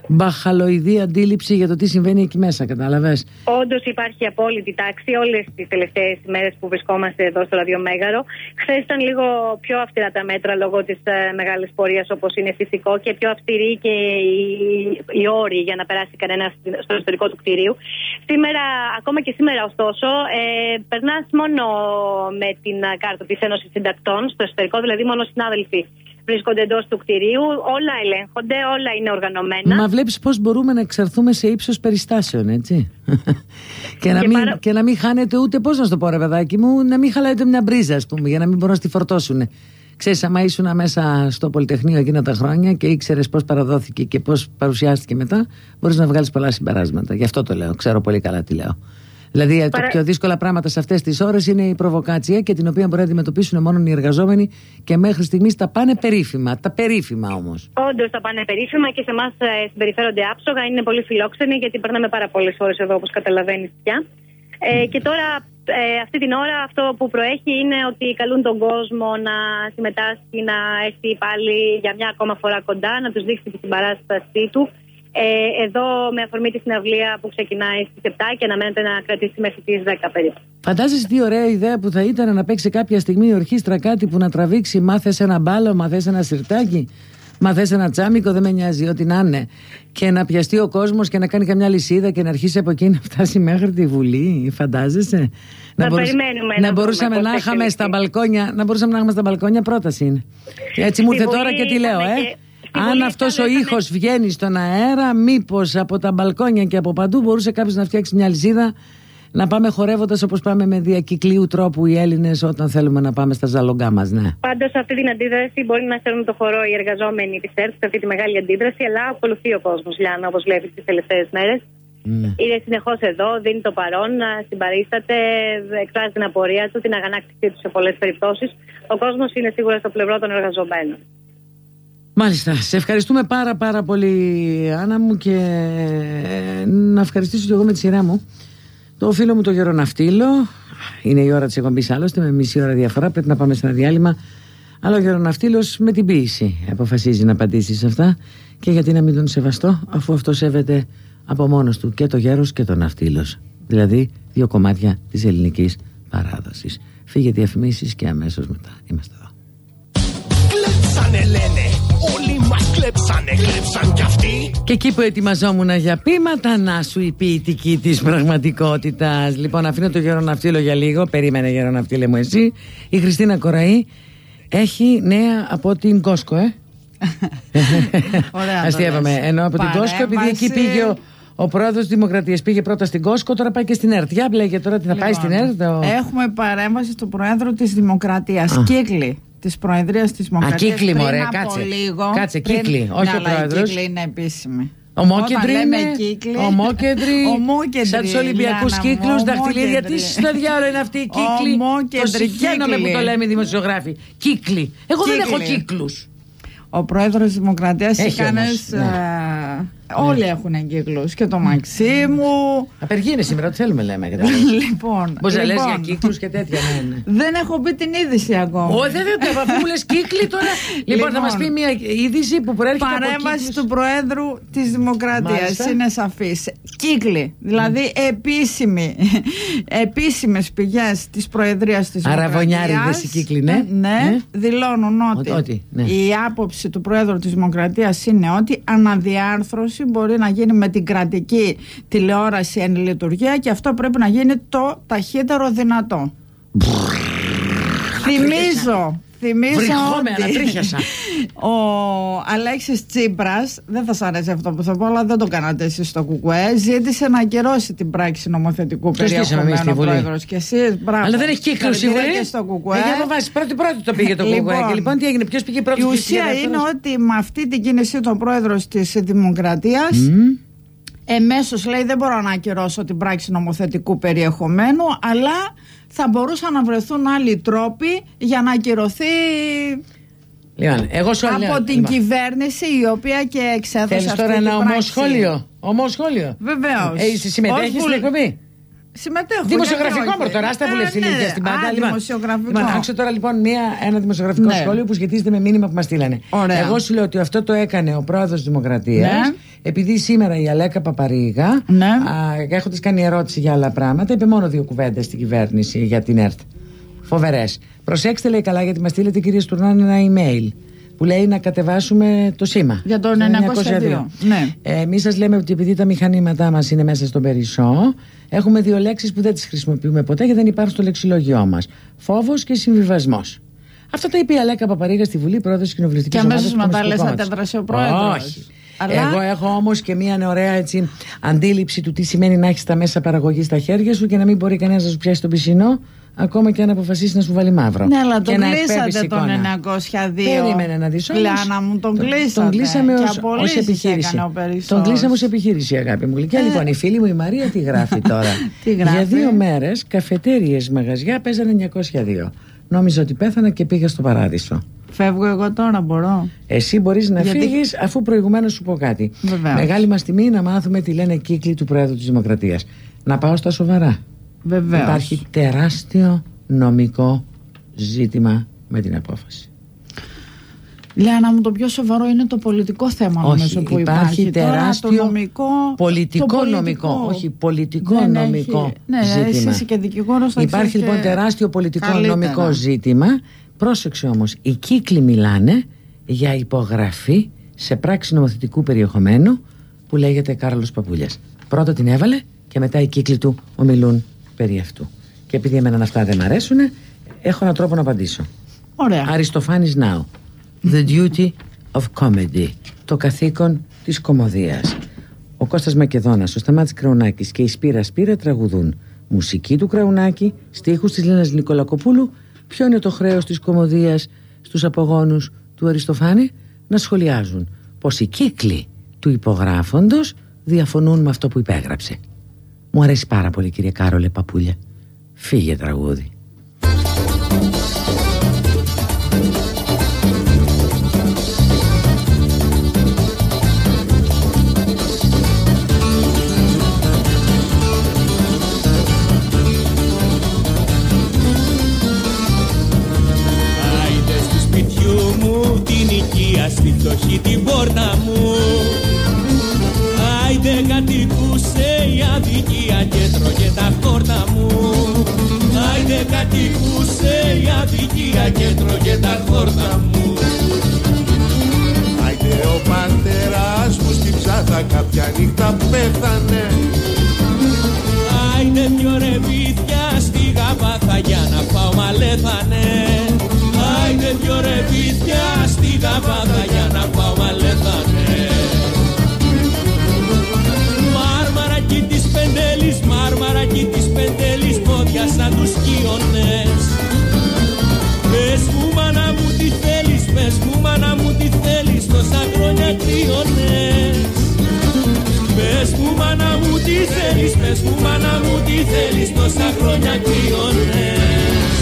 μπαχαλοειδή αντίληψη για το τι συμβαίνει εκεί μέσα, κατάλαβες; Όντως υπάρχει απόλυτη τάξη όλες τις τελευταίες ημέρε που βρισκόμαστε εδώ στο ραδιομέγαρο. Χθες ήταν λίγο πιο αυστηρά τα μέτρα λόγω της ε, μεγάλης πορείας όπως είναι φυσικό και πιο αυστηρή και οι, οι όροι για να περάσει κανένας στο εσωτερικό του κτηρίου. Σήμερα, ακόμα και σήμερα ωστόσο, ε, περνάς μόνο με την ε, κάρτα της Ένωσης Συντακτών στο εσωτερικό, δηλαδή μόνο συνάδελφοι βρίσκονται εντός του κτηρίου. Όλα ελέγχονται, όλα είναι οργανωμένα. Μα βλέπεις πώς μπορούμε να εξαρθούμε σε ύψος περιστάσεων, έτσι; και, να Και μην, πάρα- και να μην χάνετε ούτε, πώς να σου το πω ρε παιδάκι μου, να μην χαλάτε μια μπρίζα, ας πούμε, για να μην μπορούν να στη φορτώσουν. Ξέρεις, άμα ήσουν μέσα στο Πολυτεχνείο εκείνα τα χρόνια και ήξερες πώς παραδόθηκε και πώς παρουσιάστηκε μετά, μπορείς να βγάλεις πολλά συμπεράσματα. Γι' αυτό το λέω, ξέρω πολύ καλά τι λέω. Δηλαδή, τα Παρα- πιο δύσκολα πράγματα σε αυτές τις ώρες είναι η προβοκάτσια και την οποία μπορεί να αντιμετωπίσουν μόνο οι εργαζόμενοι και μέχρι στιγμής τα πάνε περίφημα. Τα περίφημα όμως. Όντως θα πάνε περίφημα και σε εμάς συμπεριφέρονται άψογα. Είναι πολύ φιλόξενοι γιατί περνάμε πάρα πολλές ώρες εδώ, όπως καταλαβαίνεις πια. Ε, και τώρα, ε, αυτή την ώρα, αυτό που προέχει είναι ότι καλούν τον κόσμο να συμμετάσχει, να έρθει πάλι για μια ακόμα φορά κοντά, να τους δείξει και την παράστασή του. Ε, εδώ, με αφορμή τη συναυλία που ξεκινάει στις 7 και αναμένεται να κρατήσει μέχρι τις 10 περίπου. Φαντάζεσαι τι ωραία ιδέα που θα ήταν να παίξει κάποια στιγμή η ορχήστρα κάτι που να τραβήξει. Μάθε ένα μπάλο, μάθε ένα σιρτάκι, μάθε ένα τσάμικο, δεν με νοιάζει, ό,τι να είναι. Και να πιαστεί ο κόσμος και να κάνει καμιά λυσίδα και να αρχίσει από εκεί να φτάσει μέχρι τη Βουλή. Φαντάζεσαι. Να περιμένουμε να να δούμε μπορούσαμε πώς να θα είχαμε εξελιχθεί. στα μπαλκόνια, να μπορούσαμε να έχουμε στα μπαλκόνια πρόταση είναι. Έτσι μου Στη ήρθε τώρα Βουλή και τι λέω, είχαμε ε. και- στη Αν Βουλή αυτός ο είχαμε- ήχος βγαίνει στον αέρα, μήπως από τα μπαλκόνια και από παντού μπορούσε κάποιος να φτιάξει μια λυσίδα να πάμε χορεύοντας όπως πάμε με διακυκλίου τρόπου οι Έλληνες όταν θέλουμε να πάμε στα ζαλογκά μας, ναι. Πάντως, αυτή την αντίδραση μπορεί να στέλνουν το χορό οι εργαζόμενοι τη ΕΡΤ σε αυτή τη μεγάλη αντίδραση, αλλά ακολουθεί ο κόσμος, Λιάννα, όπως βλέπεις τις τελευταίες μέρες. ναι. Είναι συνεχώς εδώ, δίνει το παρόν, συμπαρίσταται, εκφράζει την απορία του, την αγανάκτησή του σε πολλές περιπτώσεις. Ο κόσμος είναι σίγουρα στο πλευρό των εργαζομένων. Μάλιστα. Σε ευχαριστούμε πάρα πάρα πολύ Άννα μου και ε, να ευχαριστήσω και εγώ με τη σειρά μου το φίλο μου το Γεροναυτήλο. Είναι η ώρα της εκπομπής άλλωστε με μισή ώρα διαφορά πρέπει να πάμε σε ένα διάλειμμα αλλά ο Γεροναυτήλος με την ποίηση αποφασίζει να απαντήσει σε αυτά και γιατί να μην τον σεβαστώ αφού αυτό σέβεται από μόνος του και το γέρος και τον ναυτήλος δηλαδή δύο κομμάτια της ελληνικής παράδοσης. Φύγε διαφημίσεις και αμέσως μετά είμαστε εδώ. Κλέψανε λένε, όλοι μας κλέψανε, κλέψαν κι αυτοί. Και εκεί που ετοιμαζόμουν για πείματα, να σου η ποιητική της πραγματικότητας. Λοιπόν, αφήνω το γεροναυτήλο για λίγο. Περίμενε, γεροναυτήλε μου, εσύ. Η Χριστίνα Κοραή έχει νέα από την Κόσκο, ε. Ωραία. το Αστείευαμε. λες. Ενώ από την Κόσκο, επειδή εκεί Παρέμβαση. πήγε ο, ο πρόεδρος της Δημοκρατίας. Πήγε πρώτα στην Κόσκο, τώρα πάει και στην ΕΡΤ. Για μπλέκε τώρα τι θα πάει στην ΕΡΤ. ο- Έχουμε παρέμβαση του Προέδρου της Δημοκρατίας. Κύκλη της Προεδρίας της Δημοκρατίας. κύκλη, μωρέ, κάτσε. Κάτσε, κύκλη, όχι ο αλλά η πρόεδρος. κύκλη είναι επίσημη. Ομόκεντροι Όταν λέμε είναι. κύκλοι. Ομόκεντροι. Ομόκεντροι, Σαν τους Ολυμπιακούς Λιάννα μου, κύκλου, δαχτυλίδια. ομόκεντροι. Τι στο διάλογο είναι αυτή η κύκλη. Ομόκεντροι Το συγχαίρομαι που κύκλοι. το λέμε οι δημοσιογράφοι. Κύκλοι. Εγώ δεν έχω Κύκλοι. κύκλους. Ο πρόεδρος της Δημοκρατίας Έχει έκανε. Όμως, ναι. Όλοι έχουν κύκλου. Και το Μαξίμου. Απεργία είναι σήμερα, τι θέλουμε λέμε. λοιπόν. Μπορείς να λες λοιπόν, για κύκλους και τέτοια. Ναι, ναι. Δεν έχω πει την είδηση ακόμα. Ω, δεν δεν αφού μου λες κύκλοι τώρα. Λοιπόν, θα Λοιπόν, μας πει μια είδηση που προέρχεται από Παρέμβαση κύκλους. του Προέδρου της Δημοκρατίας Μάλιστα. είναι σαφής. Κύκλοι. Δηλαδή επίσημοι, επίσημες πηγές της Προεδρίας της Δημοκρατίας Αραβωνιάριδες οι κύκλοι, ναι. ε, ναι, Ναι. δηλώνουν ότι, Ότι, ναι. η άποψη του Προέδρου της Δημοκρατίας είναι ότι αναδιάρθρωση μπορεί να γίνει με την κρατική τηλεόραση εν λειτουργία και αυτό πρέπει να γίνει το ταχύτερο δυνατό. Θυμίζω, θυμίζω Βρυχόμαι, ότι ανατρίχιασα. ο Αλέξης Τσίπρας, δεν θα σας αρέσει αυτό που θα πω, αλλά δεν το κάνατε εσείς στο ΚΚΕ, ζήτησε να ακυρώσει την πράξη νομοθετικού Το στήσαμε εμείς στη περιεχομένου Βουλή. πρόεδρος. Και εσείς, μπράβο. Αλλά δεν έχει κύκλου η Συγχαρητήρια Βουλή; και στο ΚΚΕ. Έχει αποφάσει. Πρώτη πρώτη το πήγε το Λοιπόν, κουκουέ. Και λοιπόν τι έγινε, ποιος πήγε πρώτος Η ουσία είναι ότι με αυτή την κίνηση των πρόεδρος της Δημοκρατίας εμέσως λέει δεν μπορώ να ακυρώσω την πράξη νομοθετικού περιεχομένου αλλά θα μπορούσαν να βρεθούν άλλοι τρόποι για να ακυρωθεί Λοιπόν, εγώ σου λέω. από την λοιπόν, κυβέρνηση η οποία και εξέδωσε Θέλεις αυτή τώρα την ένα πράξη. ομόσχολιο. Ομόσχολιο. Βεβαίως. Ε, εσύ συμμετέχεις Ως στην βουλ- εκπομπή; Συμμετέχω. Δημοσιογραφικό γιατί μου όχι. τώρα, άστα Ε, βουλευτηλίκια ναι. στην πάντα. Α, λοιπόν, δημοσιογραφικό. Λοιπόν, άκουσα τώρα λοιπόν μία, ένα δημοσιογραφικό Ναι. σχόλιο που σχετίζεται με μήνυμα που μας στείλανε. Ωραία. Εγώ σου λέω ότι αυτό το έκανε ο πρόεδρος της Δημοκρατίας. Ναι. Επειδή σήμερα η Αλέκα Παπαρίγα, Ναι. έχοντας κάνει ερώτηση για άλλα πράγματα, είπε μόνο δύο κουβέντες στην κυβέρνηση για την ΕΡΤ. Φοβερές. Προσέξτε, λέει καλά, γιατί μας στείλετε κυρία Στουρνάν ένα email που λέει να κατεβάσουμε το σήμα. Για το 902. Ναι. Ε, Εμεί σας λέμε ότι επειδή τα μηχανήματά μας είναι μέσα στον Περισσό, έχουμε δύο λέξεις που δεν τις χρησιμοποιούμε ποτέ και δεν υπάρχουν στο λεξιλόγιό μας. Φόβος και συμβιβασμός. Αυτό τα είπε η Αλέκα Παπαρίγα στη Βουλή, πρόεδρος της κοινοβουλευτικής Και αμέσως ομάδας. μετά λες αντέδρασε ο πρόεδρος. Όχι. Αλλά- Εγώ έχω όμως και μια ωραία έτσι, αντίληψη του τι σημαίνει να έχεις τα μέσα παραγωγής στα χέρια σου και να μην μπορεί κανένας να σου πιάσει τον πισινό, ακόμα και αν αποφασίσει να σου βάλει μαύρο. Ναι, αλλά Και τον να κλείσατε εκπέμπεις τον εικόνα. 902. Περίμενε να δεις όμως. Λιάννα μου, τον κλείσατε. Τον κλείσαμε Και ως, απολύσεις ως επιχείρηση. έκανε ο Περισσός. Τον κλείσαμε ως επιχείρηση, αγάπη μου. Γλυκιά, λοιπόν, η φίλη μου η Μαρία τι γράφει τώρα; Τι γράφει; Για δύο μέρες καφετέριες μαγαζιά παίζανε 902. Νόμιζα ότι πέθανα και πήγα στο παράδεισο. Φεύγω εγώ τώρα, μπορώ; Εσύ μπορείς να Γιατί- φύγεις αφού προηγουμένως σου πω κάτι. Βεβαίως. Μεγάλη μας τιμή να μάθουμε τι λένε κύκλοι του Προέδρου της Δημοκρατίας. Να πάω στα σοβαρά. Βεβαίως. Υπάρχει τεράστιο νομικό ζήτημα με την απόφαση. Λιάννα μου, το πιο σοβαρό είναι το πολιτικό θέμα Όχι, νομίζω που υπάρχει υπάρχει. Τώρα, τεράστιο το νομικό, πολιτικό, το πολιτικό. νομικό, όχι πολιτικό Δεν νομικό έχει- ναι, ζήτημα. εσύ είσαι και δικηγόρος, θα Υπάρχει ξέρεις λοιπόν και τεράστιο πολιτικό καλύτερα. νομικό ζήτημα. Πρόσεξε όμως, οι κύκλοι μιλάνε για υπογραφή σε πράξη νομοθετικού περιεχομένου που λέγεται Κάρλος Παπούλιας. Πρώτα την έβαλε και μετά οι κύκλοι του ομιλούν περί αυτού. Και επειδή εμένα αυτά δεν μ' αρέσουν, έχω έναν τρόπο να απαντήσω. Ωραία. Αριστοφάνης Now The duty of comedy Το καθήκον της κομμωδίας Ο Κώστας Μακεδόνας, ο Σταμάτης Κραουνάκης και η Σπύρα Σπύρα τραγουδούν Μουσική του Κραουνάκη, στίχους της Λένας Νικολακοπούλου Ποιο είναι το χρέος της κομμωδίας στους απογόνους του Αριστοφάνη; Να σχολιάζουν πως οι κύκλοι του υπογράφοντος διαφωνούν με αυτό που υπέγραψε Μου αρέσει πάρα πολύ κύριε Κάρολε Παπούλια. Φύγε τραγούδι. Άιντε του σπιτιού μου την οικία στη φτωχή την πόρτα μου Άιντε κατοικούσε η αδικία και τρώγε τα χόρτα μου. Άιντε κατοικούσε η αδικία και τρώγε τα χόρτα μου. Άιντε ο πατέρας μου στην ψάθα κάποια νύχτα πέθανε. Άιντε δυο ρεβίδια στη γαβάθα για να πάω μαλέθανε. Άιντε δυο ρεβίδια στη γαβάθα για να πάω μαλέθανε κεφάκι τις πεντέλης πόδια σαν τους σκιονές Πες μου μάνα μου τι θέλεις, πες μου μάνα μου τι θέλεις τόσα χρόνια κρυώνες Πες μου μάνα μου τι θέλεις, πες μου μάνα μου τι θέλεις τόσα χρόνια κρυώνες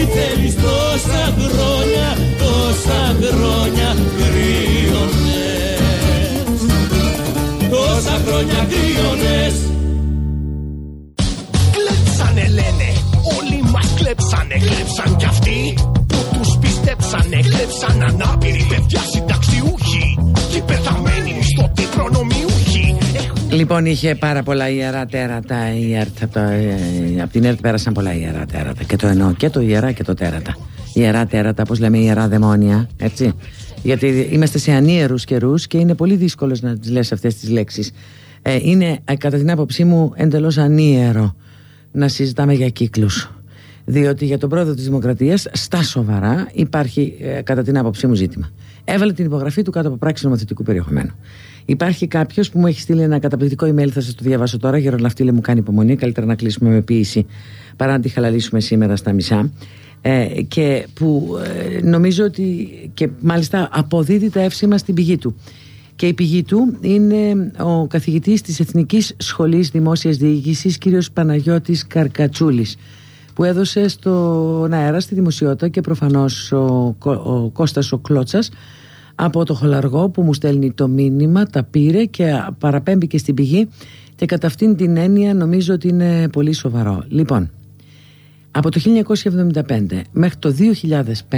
τι θέλεις τόσα χρόνια, τόσα χρόνια κρύωνες. Τόσα χρόνια κρύωνες Λοιπόν, είχε πάρα πολλά ιερά τέρατα. Η ΕΡΤ, από, το, ε, από την ΕΡΤ πέρασαν πολλά ιερά τέρατα. Και το εννοώ και το ιερά και το τέρατα. Ιερά τέρατα, όπω λέμε, ιερά δαιμόνια. Έτσι. Γιατί είμαστε σε ανίερου καιρούς και είναι πολύ δύσκολος να τις λες αυτές τις λέξεις. Ε, είναι, ε, κατά την άποψή μου, εντελώς ανίερο να συζητάμε για κύκλους διότι για τον πρόεδρο της Δημοκρατίας στα σοβαρά υπάρχει ε, κατά την άποψή μου ζήτημα έβαλε την υπογραφή του κάτω από πράξη νομοθετικού περιεχομένου υπάρχει κάποιος που μου έχει στείλει ένα καταπληκτικό email θα σας το διαβάσω τώρα. Γερολαυτήλε μου κάνει υπομονή. Καλύτερα να κλείσουμε με ποιήση παρά να τη χαλαλίσουμε σήμερα στα μισά. Ε, και που ε, νομίζω ότι και μάλιστα αποδίδει τα εύσημα στην πηγή του. Και η πηγή του είναι ο καθηγητής της Εθνικής Σχολής Δημόσιας Διοίκησης κύριος Παναγιώτης Καρκατσούλης που έδωσε στον αέρα στη δημοσιότητα και προφανώς ο, Κω- ο Κώστας ο Κλώτσας από το χολαργό που μου στέλνει το μήνυμα, τα πήρε και παραπέμπει και στην πηγή και κατά αυτήν την έννοια νομίζω ότι είναι πολύ σοβαρό. Λοιπόν, από το 1975 μέχρι το 2005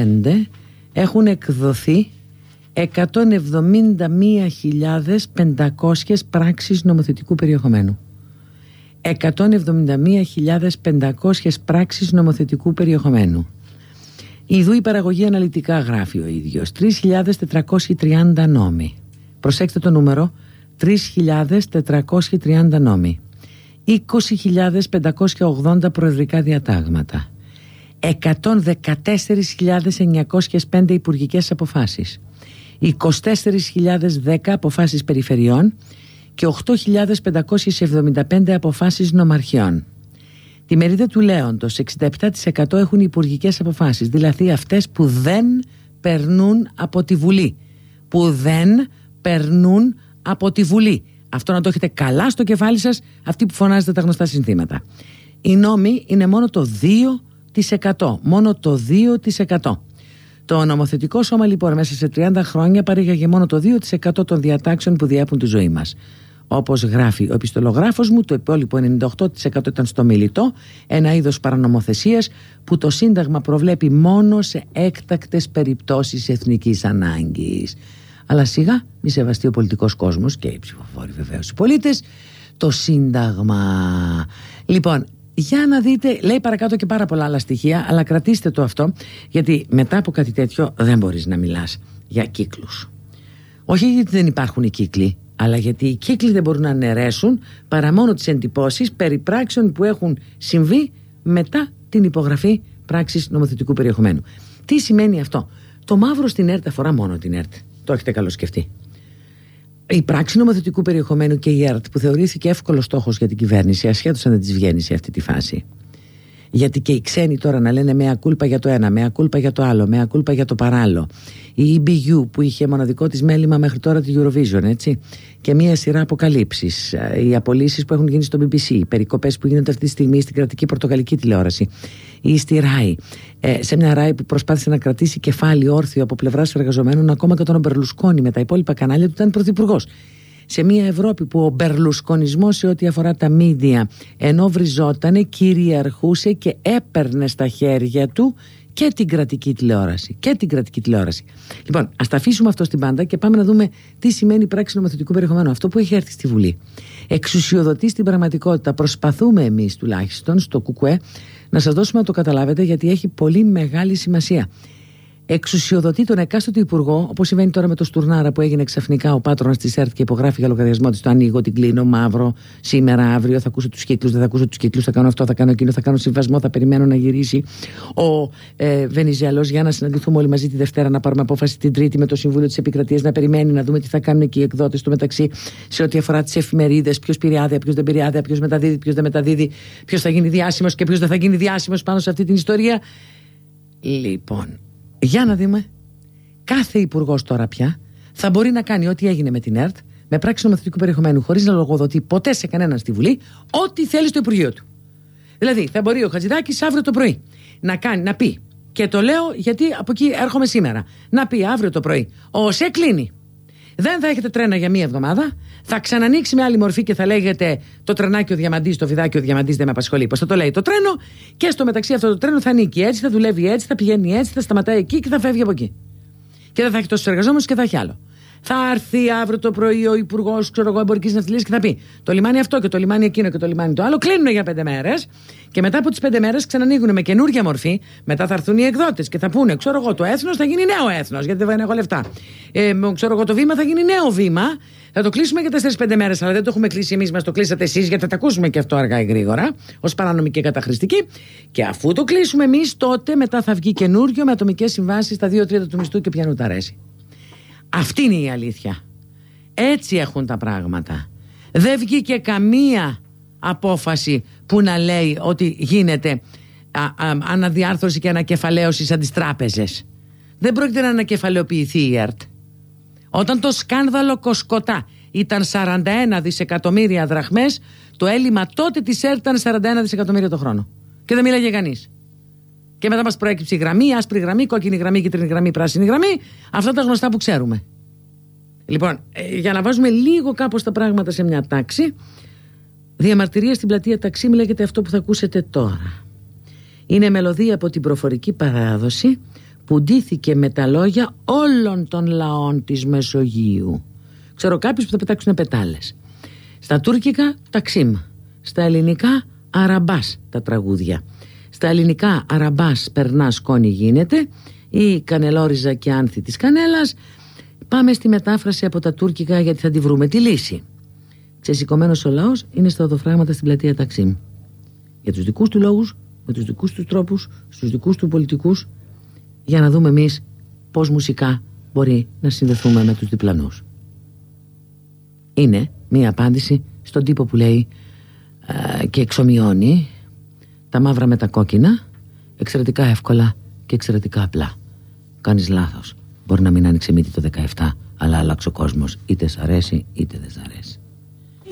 έχουν εκδοθεί 171.500 πράξεις νομοθετικού περιεχομένου. 171.500 πράξεις νομοθετικού περιεχομένου. Ιδού η παραγωγή αναλυτικά γράφει ο ίδιος. 3.430 νόμοι. Προσέξτε το νούμερο. 3.430 νόμοι. 20.580 προεδρικά διατάγματα. 114.905 υπουργικές αποφάσεις. 24.010 αποφάσεις περιφερειών και 8.575 αποφάσεις νομαρχιών. Τη μερίδα του Λέοντος 67% έχουν υπουργικές αποφάσεις, δηλαδή αυτές που δεν περνούν από τη Βουλή. Που δεν περνούν από τη Βουλή. Αυτό να το έχετε καλά στο κεφάλι σας, αυτοί που φωνάζετε τα γνωστά συνθήματα. Οι νόμοι είναι μόνο το 2%. Μόνο το 2%. Το νομοθετικό σώμα λοιπόν μέσα σε 30 χρόνια παρήγαγε μόνο το 2% των διατάξεων που διέπουν τη ζωή μας. Όπως γράφει ο επιστολογράφος μου, το υπόλοιπο 98% ήταν στο μιλητό, ένα είδος παρανομοθεσίας που το Σύνταγμα προβλέπει μόνο σε έκτακτες περιπτώσεις εθνικής ανάγκης. Αλλά σιγά μη σεβαστεί ο πολιτικός κόσμος και οι ψηφοφόροι βεβαίως οι πολίτες το Σύνταγμα. Λοιπόν, για να δείτε, λέει παρακάτω και πάρα πολλά άλλα στοιχεία, αλλά κρατήστε το αυτό, γιατί μετά από κάτι τέτοιο δεν μπορείς να μιλάς για κύκλους. Όχι γιατί δεν υπάρχουν οι κύκλοι, αλλά γιατί οι κύκλοι δεν μπορούν να αναιρέσουν παρά μόνο τις εντυπώσεις περί πράξεων που έχουν συμβεί μετά την υπογραφή πράξης νομοθετικού περιεχομένου. Τι σημαίνει αυτό; Το μαύρο στην ΕΡΤ αφορά μόνο την ΕΡΤ. Το έχετε καλοσκεφτεί. Η πράξη νομοθετικού περιεχομένου και η ΕΡΤ που θεωρήθηκε εύκολος στόχος για την κυβέρνηση, ασχέτως αν δεν της βγαίνει σε αυτή τη φάση. Γιατί και οι ξένοι τώρα να λένε με ακούλπα για το ένα, με ακούλπα για το άλλο, με ακούλπα για το παράλληλο. Η EBU που είχε μοναδικό της μέλημα μέχρι τώρα τη Eurovision, έτσι. Και μία σειρά αποκαλύψεις. Οι απολύσεις που έχουν γίνει στο BBC, οι περικοπές που γίνονται αυτή τη στιγμή στην κρατική πορτογαλική τηλεόραση. Ή στη ΡΑΗ. Ε, σε μια ΡΑΗ που προσπάθησε να κρατήσει κεφάλι όρθιο από πλευράς εργαζομένων, ακόμα και τον Μπερλουσκόνη με τα υπόλοιπα κανάλια του ήταν πρωθυπουργός σε μια Ευρώπη που ο μπερλουσκονισμός σε ό,τι αφορά τα μίδια ενώ βριζότανε, κυριαρχούσε και έπαιρνε στα χέρια του και την κρατική τηλεόραση. Και την κρατική τηλεόραση. Λοιπόν, ας τα αφήσουμε αυτό στην πάντα και πάμε να δούμε τι σημαίνει πράξη νομοθετικού περιεχομένου. Αυτό που έχει έρθει στη Βουλή. Εξουσιοδοτεί στην πραγματικότητα. Προσπαθούμε εμείς τουλάχιστον στο ΚΚΕ να σας δώσουμε να το καταλάβετε γιατί έχει πολύ μεγάλη σημασία εξουσιοδοτεί τον εκάστοτε υπουργό, όπως συμβαίνει τώρα με το Στουρνάρα που έγινε ξαφνικά ο πάτρονα της ΕΡΤ και υπογράφει για λογαριασμό της. Το ανοίγω, την κλείνω, μαύρο, σήμερα, αύριο, θα ακούσω τους κύκλους, δεν θα ακούσω τους κύκλους, θα κάνω αυτό, θα κάνω εκείνο, θα κάνω συμβασμό, θα περιμένω να γυρίσει ο ε, Βενιζέλος για να συναντηθούμε όλοι μαζί τη Δευτέρα, να πάρουμε απόφαση την Τρίτη με το Συμβούλιο της Επικρατείας, να περιμένει να δούμε τι θα κάνουν εκεί οι εκδότες του μεταξύ σε ό,τι αφορά τις εφημερίδες, ποιος πήρε άδεια, ποιος δεν πήρε άδεια, ποιος μεταδίδει, ποιος δεν μεταδίδει, ποιος θα γίνει διάσημος και ποιος δεν θα γίνει διάσημος πάνω σε αυτή την ιστορία. Λοιπόν, για να δούμε. Κάθε υπουργός τώρα πια θα μπορεί να κάνει ό,τι έγινε με την ΕΡΤ με πράξη νομοθετικού περιεχομένου χωρίς να λογοδοτεί ποτέ σε κανέναν στη Βουλή ό,τι θέλει στο Υπουργείο του. Δηλαδή, θα μπορεί ο Χατζηδάκης αύριο το πρωί να, κάνει, να πει, και το λέω γιατί από εκεί έρχομαι σήμερα, να πει αύριο το πρωί, ο ΣΕ κλείνει. Δεν θα έχετε τρένα για μία εβδομάδα. Θα ξανανοίξει με άλλη μορφή και θα λέγεται το τρενάκι ο διαμαντής, το βιδάκι ο διαμαντής δεν με απασχολεί. Πώς θα το λέει το τρένο. Και στο μεταξύ αυτό το τρένο θα ανήκει έτσι, θα δουλεύει έτσι, θα πηγαίνει έτσι, θα σταματάει εκεί και θα φεύγει από εκεί. Και δεν θα έχει τόσους εργαζόμενους και θα έχει άλλο. Θα έρθει αύριο το πρωί ο Υπουργός Εμπορικής Ναυτιλίας και θα πει το λιμάνι αυτό και το λιμάνι εκείνο και το λιμάνι το άλλο κλείνουν για πέντε μέρες. Και μετά από τις πέντε μέρες ξανανοίγουν με καινούργια μορφή. Μετά θα έρθουν οι εκδότες και θα πούνε, ξέρω εγώ, το έθνος θα γίνει νέο έθνος, γιατί δεν έχω λεφτά. Ε, ξέρω εγώ, το βήμα θα γίνει νέο βήμα. Θα το κλείσουμε για 4-5 μέρες, αλλά δεν το έχουμε κλείσει εμείς, μας το κλείσατε εσείς, γιατί θα τα ακούσουμε και αυτό αργά ή γρήγορα, ως παράνομη και καταχρηστική. Και αφού το κλείσουμε εμείς, τότε μετά θα βγει καινούριο με ατομικές συμβάσεις στα 2 τρίτα του μισθού και πιανού τα αρέσει. Αυτή είναι η αλήθεια. Έτσι έχουν τα πράγματα. Δεν βγήκε καμία απόφαση που να λέει ότι γίνεται α, α, αναδιάρθρωση και ανακεφαλαίωση σαν τις τράπεζες. Δεν πρόκειται να ανακεφαλαιοποιηθεί η ΕΡΤ. Όταν το σκάνδαλο Κοσκοτά ήταν 41 δισεκατομμύρια δραχμές, το έλλειμμα τότε της ΕΡΤ ήταν 41 δισεκατομμύρια το χρόνο. Και δεν μίλαγε κανείς. Και μετά μας προέκυψε η γραμμή, άσπρη γραμμή, κόκκινη γραμμή, κίτρινη γραμμή, πράσινη γραμμή. Αυτά τα γνωστά που ξέρουμε. Λοιπόν, ε, για να βάζουμε λίγο κάπως τα πράγματα σε μια τάξη, διαμαρτυρία στην πλατεία Ταξίμ λέγεται αυτό που θα ακούσετε τώρα. Είναι μελωδία από την προφορική παράδοση που ντύθηκε με τα λόγια όλων των λαών της Μεσογείου. Ξέρω κάποιους που θα πετάξουν πετάλες. Στα τουρκικά Ταξίμ. Στα ελληνικά Αραμπάς τα τραγούδια. Στα ελληνικά Αραμπάς περνάς σκόνη γίνεται ή Κανελόριζα και Άνθη της Κανέλας Πάμε στη μετάφραση από τα τουρκικά γιατί θα τη βρούμε τη λύση. Ξεσηκωμένος ο λαός είναι στα οδοφράγματα στην πλατεία Ταξίμ. Για τους δικούς του λόγους, με τους δικούς τους τρόπους, στους δικούς του πολιτικούς, για να δούμε εμείς πώς μουσικά μπορεί να συνδεθούμε με τους διπλανούς. Είναι μία απάντηση στον τύπο που λέει ε, και εξομοιώνει τα μαύρα με τα κόκκινα εξαιρετικά εύκολα και εξαιρετικά απλά. Κάνεις λάθος. Μπορεί να μην άνοιξε μύτη το 17, αλλά άλλαξε ο κόσμος. Είτε σ' αρέσει, είτε δεν σ' αρέσει.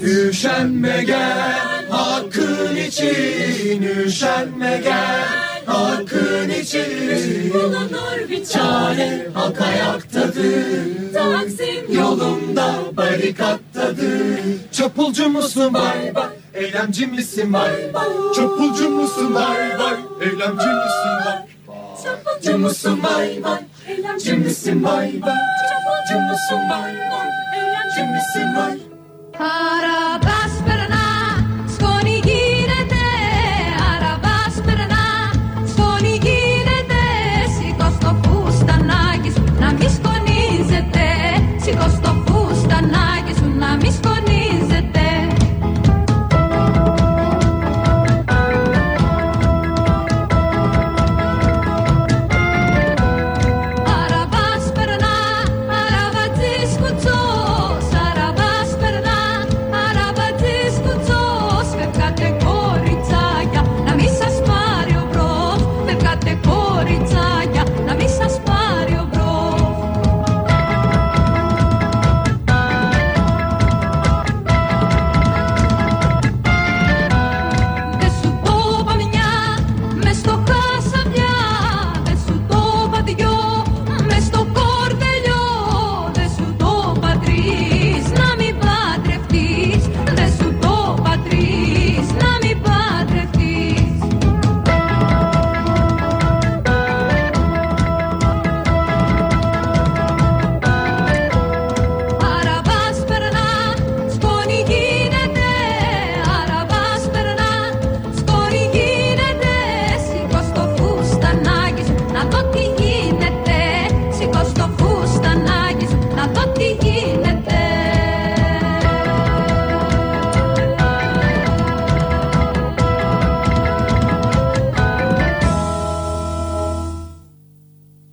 Üşenme gel hakkın için Üşenme gel hakkın için. Bulunur bir çare. Hak ayaktadır. Taksim yolunda barikattadır. Çapulcu musun? Bay bay Eylemci misin? Bay bay Çapulcu musun? Bay bay Eylemci misin? Bay bay Çapulcu musun? Bay bay Eylemci misin? Bay bay Çapulcu musun? Bay bay Eylemci misin? Bay bay περνά,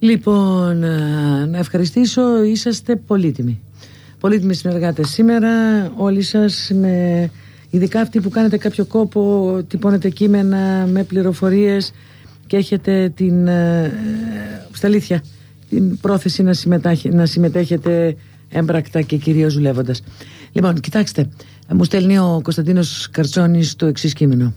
Λοιπόν, α, να ευχαριστήσω, είσαστε πολύτιμοι. Πολύτιμοι συνεργάτες σήμερα, όλοι σας, με, ειδικά αυτοί που κάνετε κάποιο κόπο, τυπώνετε κείμενα με πληροφορίες και έχετε την, ε, στα αλήθεια, την πρόθεση να, συμμετάχε- να συμμετέχετε έμπρακτα και κυρίως δουλεύοντας. Λοιπόν, κοιτάξτε, μου στέλνει ο Κωνσταντίνος Καρτσόνης το εξής κείμενο.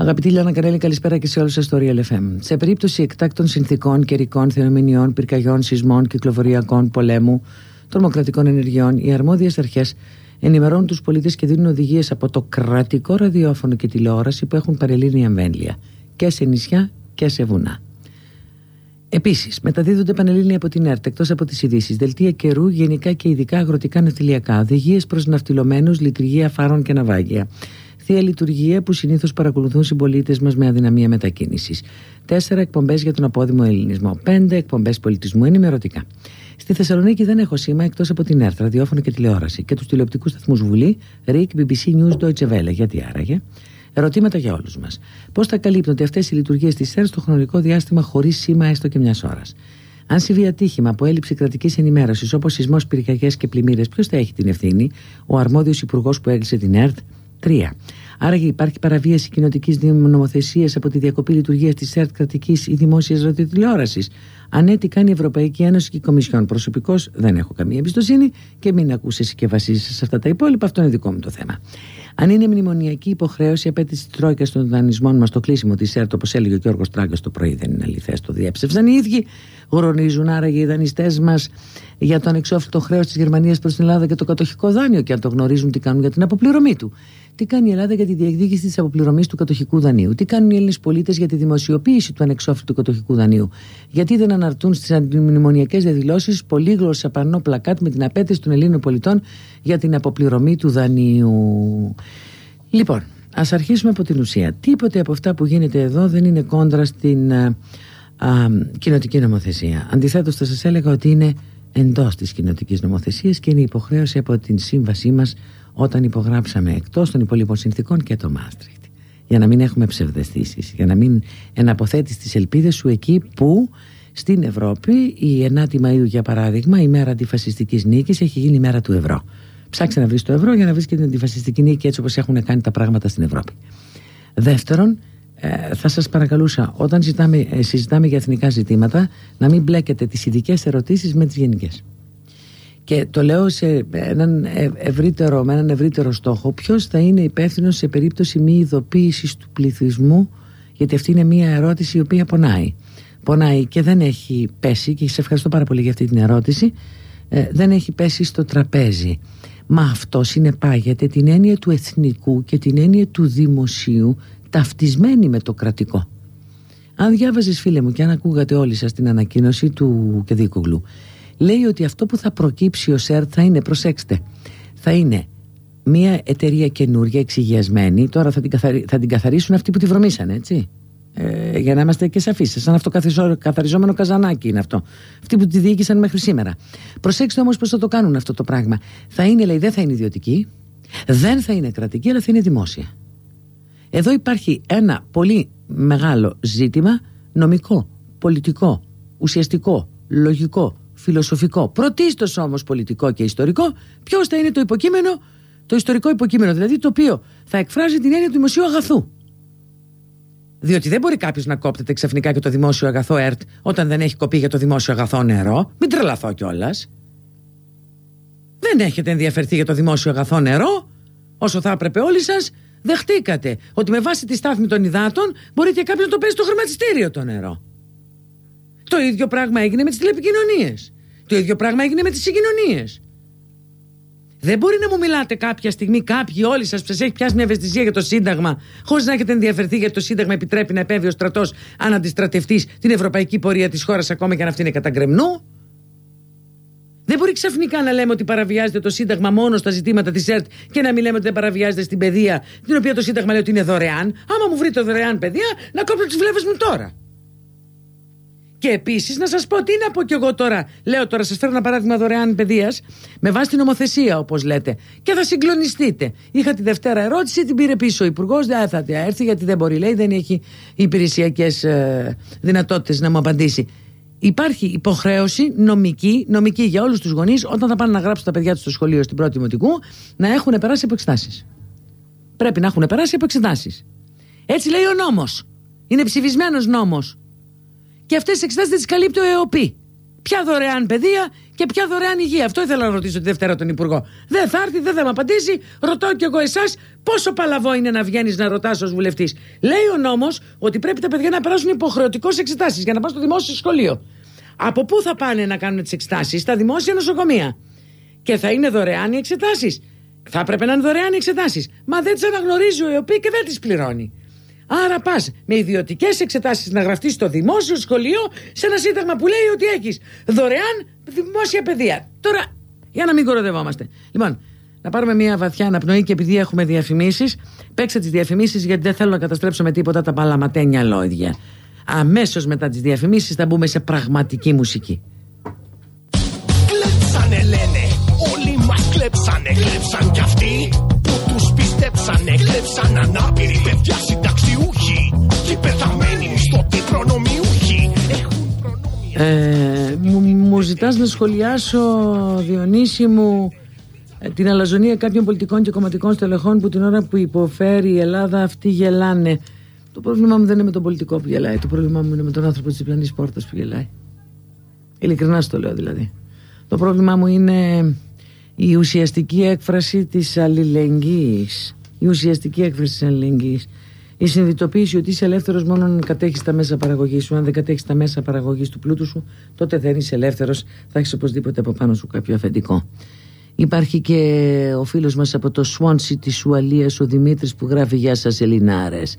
Αγαπητή Λιάννα Καρέλη, καλησπέρα και σε όλους σας στο Real FM. Σε περίπτωση εκτάκτων συνθήκων, καιρικών, θεομηνιών, πυρκαγιών, σεισμών, κυκλοφοριακών, πολέμου, τρομοκρατικών ενεργειών, οι αρμόδιες αρχές ενημερώνουν τους πολίτες και δίνουν οδηγίες από το κρατικό ραδιόφωνο και τηλεόραση που έχουν παρελίνει εμβέλεια και σε νησιά και σε βουνά. Επίσης, μεταδίδονται πανελλήνια από την ΕΡΤ εκτός από τις ειδήσεις, δελτία καιρού, γενικά και ειδικά αγροτικά ναυτιλιακά, οδηγίες προς ναυτιλωμένους, λειτουργία φάρων και ναυάγια. Θεία λειτουργία που συνήθως παρακολουθούν συμπολίτες μας με αδυναμία μετακίνησης. Τέσσερα εκπομπές για τον απόδημο ελληνισμό. Πέντε εκπομπές πολιτισμού ενημερωτικά. Στη Θεσσαλονίκη δεν έχω σήμα εκτός από την ΕΡΤ, ραδιόφωνο και τηλεόραση και τους τηλεοπτικούς σταθμούς Βουλή, RIK, BBC News, Deutsche Welle. Γιατί άραγε; Ερωτήματα για όλους μας. Πώς θα καλύπτονται αυτές οι λειτουργίες της ΕΡΤ στο χρονικό διάστημα χωρίς σήμα έστω και μιας ώρας; Αν συμβεί ατύχημα από έλλειψη κρατικής ενημέρωσης όπως σεισμός, πυρκαγιές και πλημμύρες, ποιος θα έχει την ευθύνη, ο αρμόδιος υπουργός που έκλεισε την ΕΡΤ; 3. Άραγε υπάρχει παραβίαση κοινοτικής νομοθεσίας από τη διακοπή λειτουργίας της ΕΡΤ κρατικής ή δημόσιας ραδιοτηλεόρασης. Αν ναι, τι κάνει η Ευρωπαϊκή Ένωση και η Κομισιόν. Προσωπικώς δεν έχω καμία εμπιστοσύνη και μην ακούσει και βασίζεσαι σε αυτά τα υπόλοιπα. Αυτό είναι δικό μου το θέμα. Αν είναι μνημονιακή υποχρέωση η απέτηση της Τρόικας των δανεισμών μας στο κλείσιμο της ΕΡΤ, όπως έλεγε ο Γιώργος Τράγκας το πρωί, δεν είναι αληθές, το διέψευσαν οι ίδιοι. Γνωρίζουν άραγε οι δανειστές μας για το ανεξόφλητο χρέος της Γερμανίας προς την Ελλάδα και το κατοχικό δάνειο και αν το γνωρίζουν τι κάνουν για την αποπληρωμή του. Τι κάνει η Ελλάδα για τη διεκδίκηση της αποπληρωμής του κατοχικού δανείου; Τι κάνουν οι Έλληνες πολίτες για τη δημοσιοποίηση του ανεξόφλητου κατοχικού δανείου; Γιατί δεν αναρτούν στις αντιμνημονιακές διαδηλώσεις πολύγλωσσα πανό πλακάτ με την απέτηση των Ελλήνων πολιτών για την αποπληρωμή του δανείου; Λοιπόν, ας αρχίσουμε από την ουσία. Τίποτε από αυτά που γίνεται εδώ δεν είναι κόντρα στην α, α, κοινοτική νομοθεσία. Αντιθέτως, θα σας έλεγα ότι είναι εντός της κοινοτικής νομοθεσίας και είναι υποχρέωση από την σύμβασή μας όταν υπογράψαμε εκτός των υπολείπων συνθήκων και το Μάστριχτ. Για να μην έχουμε ψευδεστήσεις, για να μην εναποθέτεις τις ελπίδες σου εκεί που στην Ευρώπη η 9η Μαΐου για παράδειγμα η μέρα αντιφασιστικής νίκης έχει γίνει η μέρα του ευρώ. Ψάξε να βρεις το ευρώ για να βρεις και την αντιφασιστική νίκη έτσι όπως έχουν κάνει τα πράγματα στην Ευρώπη. Δεύτερον, ε, θα σας παρακαλούσα όταν ζητάμε, ε, συζητάμε για εθνικά ζητήματα να μην μπλέκετε τις ειδικές ερωτήσεις με τις γενικές. Και το λέω σε έναν ευρύτερο, με έναν ευρύτερο στόχο. Ποιος θα είναι υπεύθυνος σε περίπτωση μη ειδοποίησης του πληθυσμού, γιατί αυτή είναι μια ερώτηση η οποία πονάει. Πονάει και δεν έχει πέσει, και σε ευχαριστώ πάρα πολύ για αυτή την ερώτηση, ε, δεν έχει πέσει στο τραπέζι. Μα αυτό συνεπάγεται την έννοια του εθνικού και την έννοια του δημοσίου ταυτισμένη με το κρατικό. Αν διάβαζες φίλε μου και αν ακούγατε όλοι σας την ανακοίνωση του Κεδίκογλου λέει ότι αυτό που θα προκύψει ο ΣΕΡΤ θα είναι, προσέξτε, θα είναι μια εταιρεία καινούρια, εξηγιασμένη. Τώρα θα την, καθαρι... θα την καθαρίσουν αυτοί που τη βρωμήσανε, έτσι. Ε, για να είμαστε και σαφείς. Σαν αυτό καθαριζόμενο καζανάκι είναι αυτό. Αυτοί που τη διοίκησαν μέχρι σήμερα. Προσέξτε όμως πώς θα το κάνουν αυτό το πράγμα. Θα είναι, λέει, δεν θα είναι ιδιωτική, δεν θα είναι κρατική, αλλά θα είναι δημόσια. Εδώ υπάρχει ένα πολύ μεγάλο ζήτημα νομικό, πολιτικό, ουσιαστικό, λογικό, φιλοσοφικό, πρωτίστως όμως πολιτικό και ιστορικό, ποιος θα είναι το υποκείμενο, το ιστορικό υποκείμενο, δηλαδή το οποίο θα εκφράζει την έννοια του δημοσίου αγαθού. Διότι δεν μπορεί κάποιος να κόπτεται ξαφνικά και το δημόσιο αγαθό ΕΡΤ όταν δεν έχει κοπεί για το δημόσιο αγαθό νερό. Μην τρελαθώ κιόλας. Δεν έχετε ενδιαφερθεί για το δημόσιο αγαθό νερό, όσο θα έπρεπε όλοι σας. Δεχτήκατε ότι με βάση τη στάθμη των υδάτων μπορεί και κάποιος να το παίζει στο χρηματιστήριο το νερό. Το ίδιο πράγμα έγινε με τις τηλεπικοινωνίες. Το ίδιο πράγμα έγινε με τις συγκοινωνίες. Δεν μπορεί να μου μιλάτε κάποια στιγμή, κάποιοι όλοι σας που σας έχει πιάσει μια ευαισθησία για το Σύνταγμα, χωρίς να έχετε ενδιαφερθεί γιατί το Σύνταγμα επιτρέπει να επέβει ο στρατός αν αντιστρατευτεί την ευρωπαϊκή πορεία της χώρας, ακόμα και αν αυτή είναι κατά γκρεμνού; Δεν μπορεί ξαφνικά να λέμε ότι παραβιάζεται το Σύνταγμα μόνο στα ζητήματα της ΕΡΤ και να μην λέμε ότι δεν παραβιάζεται στην παιδεία, την οποία το Σύνταγμα λέει ότι είναι δωρεάν. Άμα μου βρείτε δωρεάν παιδεία, να κόψω τις βλέβε μου τώρα. Και επίσης να σας πω τι να πω κι εγώ τώρα. Λέω τώρα, σας φέρω ένα παράδειγμα δωρεάν παιδείας με βάση την νομοθεσία, όπως λέτε. Και θα συγκλονιστείτε. Είχα τη Δευτέρα ερώτηση, την πήρε πίσω ο Υπουργός. Δεν θα έρθει γιατί δεν μπορεί, λέει, δεν έχει υπηρεσιακές ε, δυνατότητες να μου απαντήσει. υπάρχει υποχρέωση νομική, νομική για όλους τους γονείς, όταν θα πάνε να γράψουν τα παιδιά τους στο σχολείο στην πρώτη δημοτικού, να έχουν περάσει από εξετάσει. Πρέπει να έχουν περάσει από εξετάσει. Έτσι λέει ο νόμος. Είναι ψηφισμένος νόμος. Και αυτές τι εξετάσεις δεν τις καλύπτει ο ΕΟΠΗ. Ποια δωρεάν παιδεία και ποια δωρεάν υγεία. Αυτό ήθελα να ρωτήσω τη Δευτέρα τον Υπουργό. Δεν θα έρθει, δεν θα μου απαντήσει. Ρωτάω κι εγώ εσάς πόσο παλαβό είναι να βγαίνεις να ρωτάς ως βουλευτής. Λέει ο νόμος ότι πρέπει τα παιδιά να περάσουν υποχρεωτικώς εξετάσεις για να πάνε στο δημόσιο σχολείο. Από πού θα πάνε να κάνουν τις εξετάσεις, στα δημόσια νοσοκομεία. Και θα είναι δωρεάν οι εξετάσεις; Θα έπρεπε να είναι δωρεάν οι εξετάσεις. Μα δεν τις αναγνωρίζει ο ΕΟΠΗ και δεν τις πληρώνει. Άρα πας με ιδιωτικές εξετάσεις να γραφτείς στο δημόσιο σχολείο σε ένα σύνταγμα που λέει ότι έχεις δωρεάν δημόσια παιδεία. Τώρα, για να μην κοροδευόμαστε. Λοιπόν, να πάρουμε μια βαθιά αναπνοή και επειδή έχουμε διαφημίσεις, παίξτε τις διαφημίσεις γιατί δεν θέλω να καταστρέψω με τίποτα τα παλαματένια λόγια. Αμέσως μετά τις διαφημίσεις θα μπούμε σε πραγματική μουσική. Κλέψανε λένε, όλοι μας κλέψανε, κλέψαν κι αυτοί που τους πιστέψανε, κλέψαν ανάπηροι παιδιά συνταξιούχοι και πεθαμένοι μισθωτοί προνομιούχοι. Έχουν Ε, μου, μου ζητάς να σχολιάσω Διονύση μου ε, την αλαζονία κάποιων πολιτικών και κομματικών στελεχών που την ώρα που υποφέρει η Ελλάδα αυτοί γελάνε. Το πρόβλημά μου δεν είναι με τον πολιτικό που γελάει. Το πρόβλημά μου είναι με τον άνθρωπο της διπλανής πόρτας που γελάει. Ειλικρινά στο λέω δηλαδή. Το πρόβλημά μου είναι η ουσιαστική έκφραση της αλληλεγγύης. Η ουσιαστική έκφραση της αλληλεγγύης. Η συνειδητοποίηση ότι είσαι ελεύθερος μόνο αν κατέχεις τα μέσα παραγωγής σου. Αν δεν κατέχεις τα μέσα παραγωγής του πλούτου σου, τότε δεν είσαι ελεύθερος. Θα έχεις οπωσδήποτε από πάνω σου κάποιο αφεντικό. Υπάρχει και ο φίλος μας από το Swansea της Ουαλίας, ο Δημήτρης που γράφει «Γεια σας Ελληνάρες».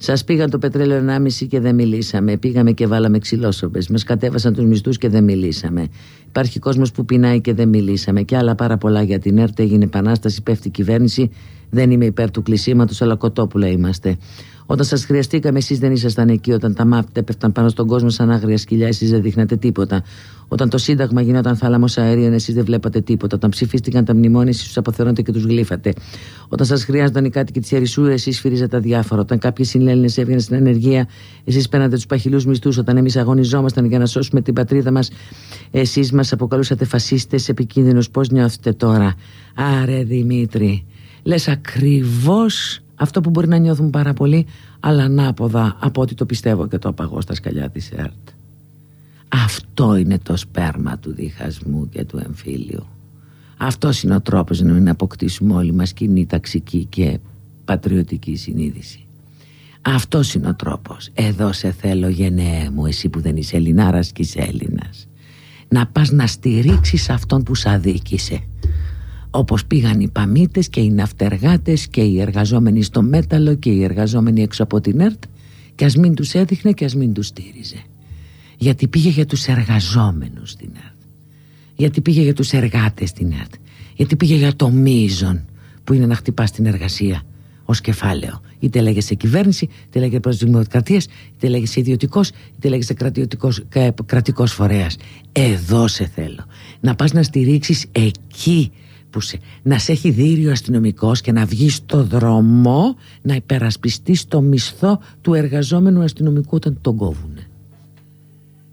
Σας πήγαν το πετρέλαιο 1,5 και δεν μιλήσαμε. Πήγαμε και βάλαμε ξυλόσοπε. Μας κατέβασαν τους μισθούς και δεν μιλήσαμε. Υπάρχει κόσμος που πεινάει και δεν μιλήσαμε. Και άλλα πάρα πολλά για την ΕΡΤ. Έγινε επανάσταση, πέφτει η κυβέρνηση. Δεν είμαι υπέρ του κλεισίματος, αλλά κοτόπουλα είμαστε. Όταν σας χρειαστήκαμε, εσείς δεν ήσασταν εκεί. Όταν τα μάπτε έπεφταν πάνω στον κόσμο σαν άγρια σκυλιά, εσείς δεν δείχνατε τίποτα. Όταν το Σύνταγμα γινόταν θάλαμος αέριων, εσείς δεν βλέπατε τίποτα. Όταν ψηφίστηκαν τα μνημόνια, εσείς τους αποθερώνετε και τους γλύφατε. Όταν σας χρειάζονταν οι κάτοικοι της Ερυσού, εσείς φύριζατε αδιάφορα. Όταν κάποιοι συνέλληνες έβγαιναν στην ανεργία, εσείς παίρνατε τους παχυλούς μισθούς. Όταν εμείς αγωνιζόμασταν για να σώσουμε την πατρίδα μας, εσείς μας αποκαλούσατε φασίστες επικίνδυνου. Πώς νιώθετε τώρα, Άρε Δημήτρη. Λες ακριβώς αυτό που μπορεί να νιώθουν πάρα πολύ, αλλά ανάποδα από ό,τι το πιστεύω και το απαγώ στα σκαλιά της ΕΡΤ. Αυτό είναι το σπέρμα του διχασμού και του εμφύλιου. Αυτός είναι ο τρόπος να αποκτήσουμε όλοι μας κοινή ταξική και πατριωτική συνείδηση. Αυτός είναι ο τρόπος. Εδώ σε θέλω γενναίε μου, εσύ που δεν είσαι Ελληνάρας και είσαι Έλληνας. Να πας να στηρίξεις αυτόν που σ' αδίκησε όπως πήγαν οι παμίτες και οι ναυτεργάτες και οι εργαζόμενοι στο μέταλλο και οι εργαζόμενοι έξω από την ΕΡΤ και ας μην τους έδειχνε και ας μην τους στήριζε γιατί πήγε για τους εργαζόμενους στην ΕΡΤ γιατί πήγε για τους εργάτες στην ΕΡΤ γιατί πήγε για το μείζον που είναι να χτυπάς την εργασία ως κεφάλαιο. Είτε λέγεσαι κυβέρνηση, είτε λέγεσαι προς δημοκρατία, είτε λέγεσαι ιδιωτικός, είτε λέγεσαι κρατικός φορέας. Εδώ σε θέλω. Να πας να στηρίξεις εκεί που σε, να σε έχει δίρει ο αστυνομικός και να βγεις στο δρόμο να υπερασπιστείς το μισθό του εργαζόμενου αστυνομικού όταν τον κόβουν.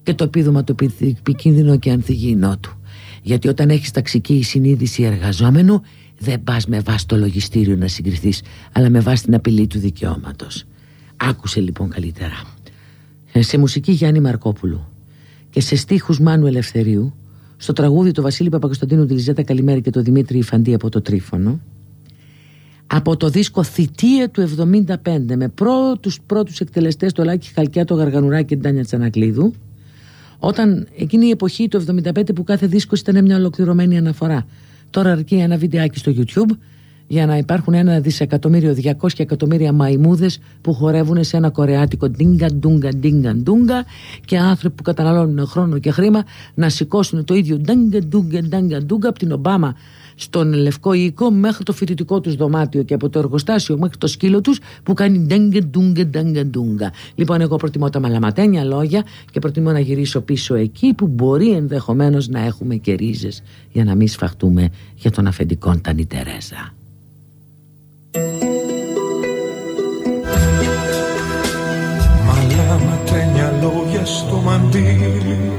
Και το επίδομα το επικίνδυνο και ανθυγιεινό του. Γιατί όταν έχεις ταξική συνείδηση εργαζόμενου, δεν πας με βάση το λογιστήριο να συγκριθείς, αλλά με βάση την απειλή του δικαιώματος. Άκουσε λοιπόν καλύτερα. Ε, σε μουσική Γιάννη Μαρκόπουλου και σε στίχους Μάνου Ελευθερίου στο τραγούδι του Βασίλη Παπακοσταντίνου τη Λιζέτα Καλημέρη και το Δημήτρη Ιφαντή από το Τρίφωνο. Από το δίσκο Θητεία του 75 με πρώτους πρώτους εκτελεστές το Λάκη Χαλκιά, το Γαργανουράκι και την Τάνια Τσανακλείδου όταν εκείνη η εποχή του 75 που κάθε δίσκος ήταν μια ολοκληρωμένη αναφορά. Τώρα αρκεί ένα βιντεάκι στο YouTube για να υπάρχουν ένα δισεκατομμύριο, 200 εκατομμύρια μαϊμούδες που χορεύουν σε ένα κορεάτικο ντίγκα ντούγκα ντίγκα ντούγκα και άνθρωποι που καταναλώνουν χρόνο και χρήμα να σηκώσουν το ίδιο ντίγκα ντούγκα ντίγκα ντούγκα από την Ομπάμα στον Λευκό Οίκο μέχρι το φοιτητικό τους δωμάτιο και από το εργοστάσιο μέχρι το σκύλο τους που κάνει ντέγκα ντούγκα ντέγκα ντούγκα. Λοιπόν, εγώ προτιμώ τα μαλαματένια λόγια και προτιμώ να γυρίσω πίσω εκεί που μπορεί ενδεχομένως να έχουμε και ρίζες για να μην σφαχτούμε για τον αφεντικό Τανι Τερέζα. Μαλάματένια λόγια στο μαντίλι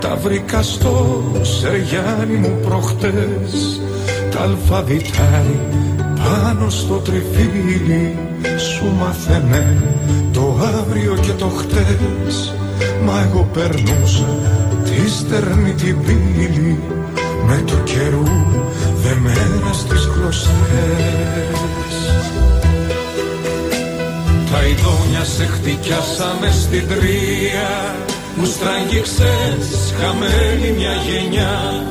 Τα βρήκα στο σεριάνι μου προχτές. Τα αλφαβητάρι πάνω στο τριφύλι Σου μαθαίνε το αύριο και το χτες. Μα εγώ περνούσα τη στερνή την πύλη Με το καιρού δεμένα στις κλωστές Τα ειδόνια σε χτυκιάσανε στην τρία. Μου στραγγίξες χαμένη μια γενιά.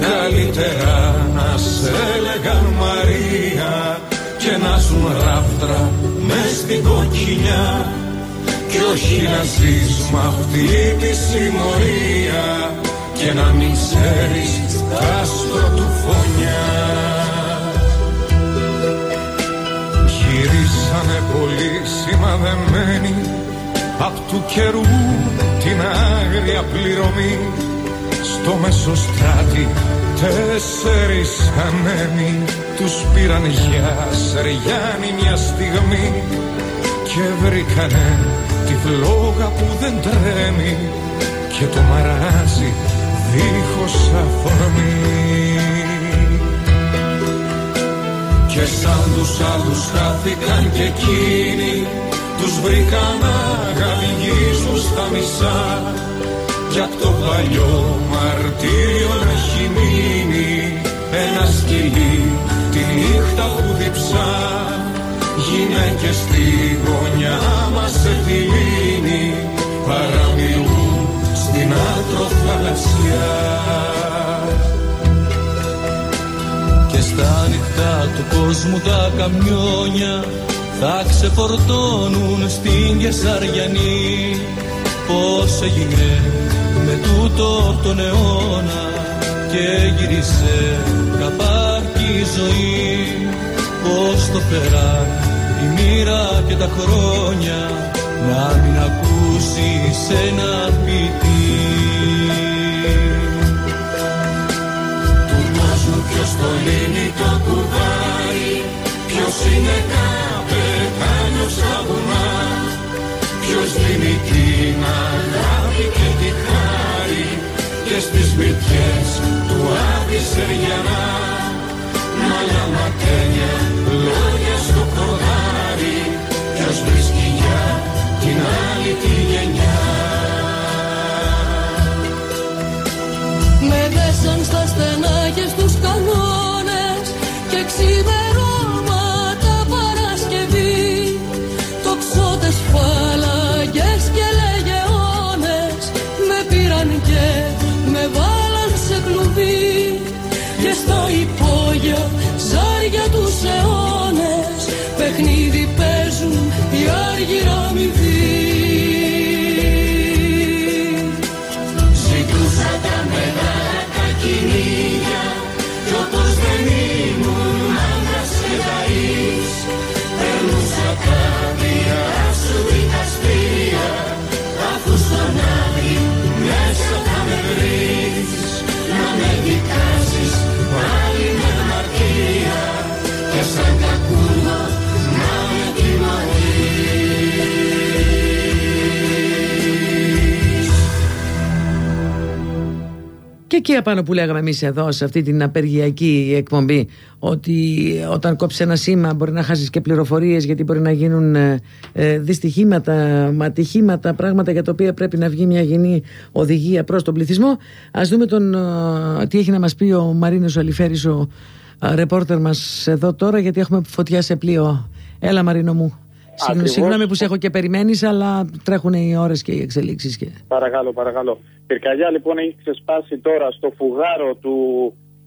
Καλύτερα να σε έλεγαν Μαρία Και να ζουν ράφτρα μες στην κοκκινιά. Κι όχι να ζεις μ' αυτή τη συμμορία Και να μην ξέρεις τ' άστρο του φωνιά. Γυρίσανε πολύ σημαδεμένοι Απ' του καιρού την άγρια πληρωμή. Στο μεσοστράτη τέσσερις ανέμοι Τους πήραν για σεριάνι μια στιγμή. Και βρήκανε τη φλόγα που δεν τρέμει Και το μαράζι δίχως αφορμή. Και σαν τους άλλους χάθηκαν και εκείνοι Τους βρήκαν να γαλγίζουν στα μισά. Κι απ' το παλιό μαρτύριο να έχει μείνει Ένα σκυλί τη νύχτα που διψά. Γυναίκες στη γωνιά μας σε τη λύνη Παραμιλούν στην άκρο θαλασσιά και στα νυχτά του κόσμου τα καμιόνια θα ξεφορτώνουν στην Κεσαριανή πως έγινε με τούτο τον αιώνα και γύρισε καπάκι η ζωή. Πως το φεράν η μοίρα και τα χρόνια να μην ακούσεις σε είναι καπετάνιος στα βουνά Ποιος δίνει την αγάπη και τη χάρη Και στις σπιτιές του Άδη Σεριανά Μαλλιά ματένια, λόγια στο κορδάρι Ποιος βρίσκει για την άλλη τη γενιά. Με δέσαν στα στενά και στους κανόνες και ξημερώματα εκεί απάνω που λέγαμε εμείς εδώ, σε αυτή την απεργιακή εκπομπή, ότι όταν κόψεις ένα σήμα μπορεί να χάσεις και πληροφορίες, γιατί μπορεί να γίνουν ε, ε, δυστυχήματα, ατυχήματα, πράγματα για τα οποία πρέπει να βγει μια γενή οδηγία προς τον πληθυσμό. Α δούμε τον, ε, τι έχει να μας πει ο Μαρίνος Αλιφέρης, ο ε, ρεπόρτερ μας εδώ τώρα, γιατί έχουμε φωτιά σε πλοίο. Έλα, Μαρίνο μου. Συγγνώμη- Ακριβώς. Συγγνώμη που σε έχω και περιμένεις, αλλά τρέχουν οι ώρες και οι εξελίξεις. Και... Παρακαλώ, παρακαλώ. Πυρκαγιά λοιπόν έχει ξεσπάσει τώρα στο φουγάρο του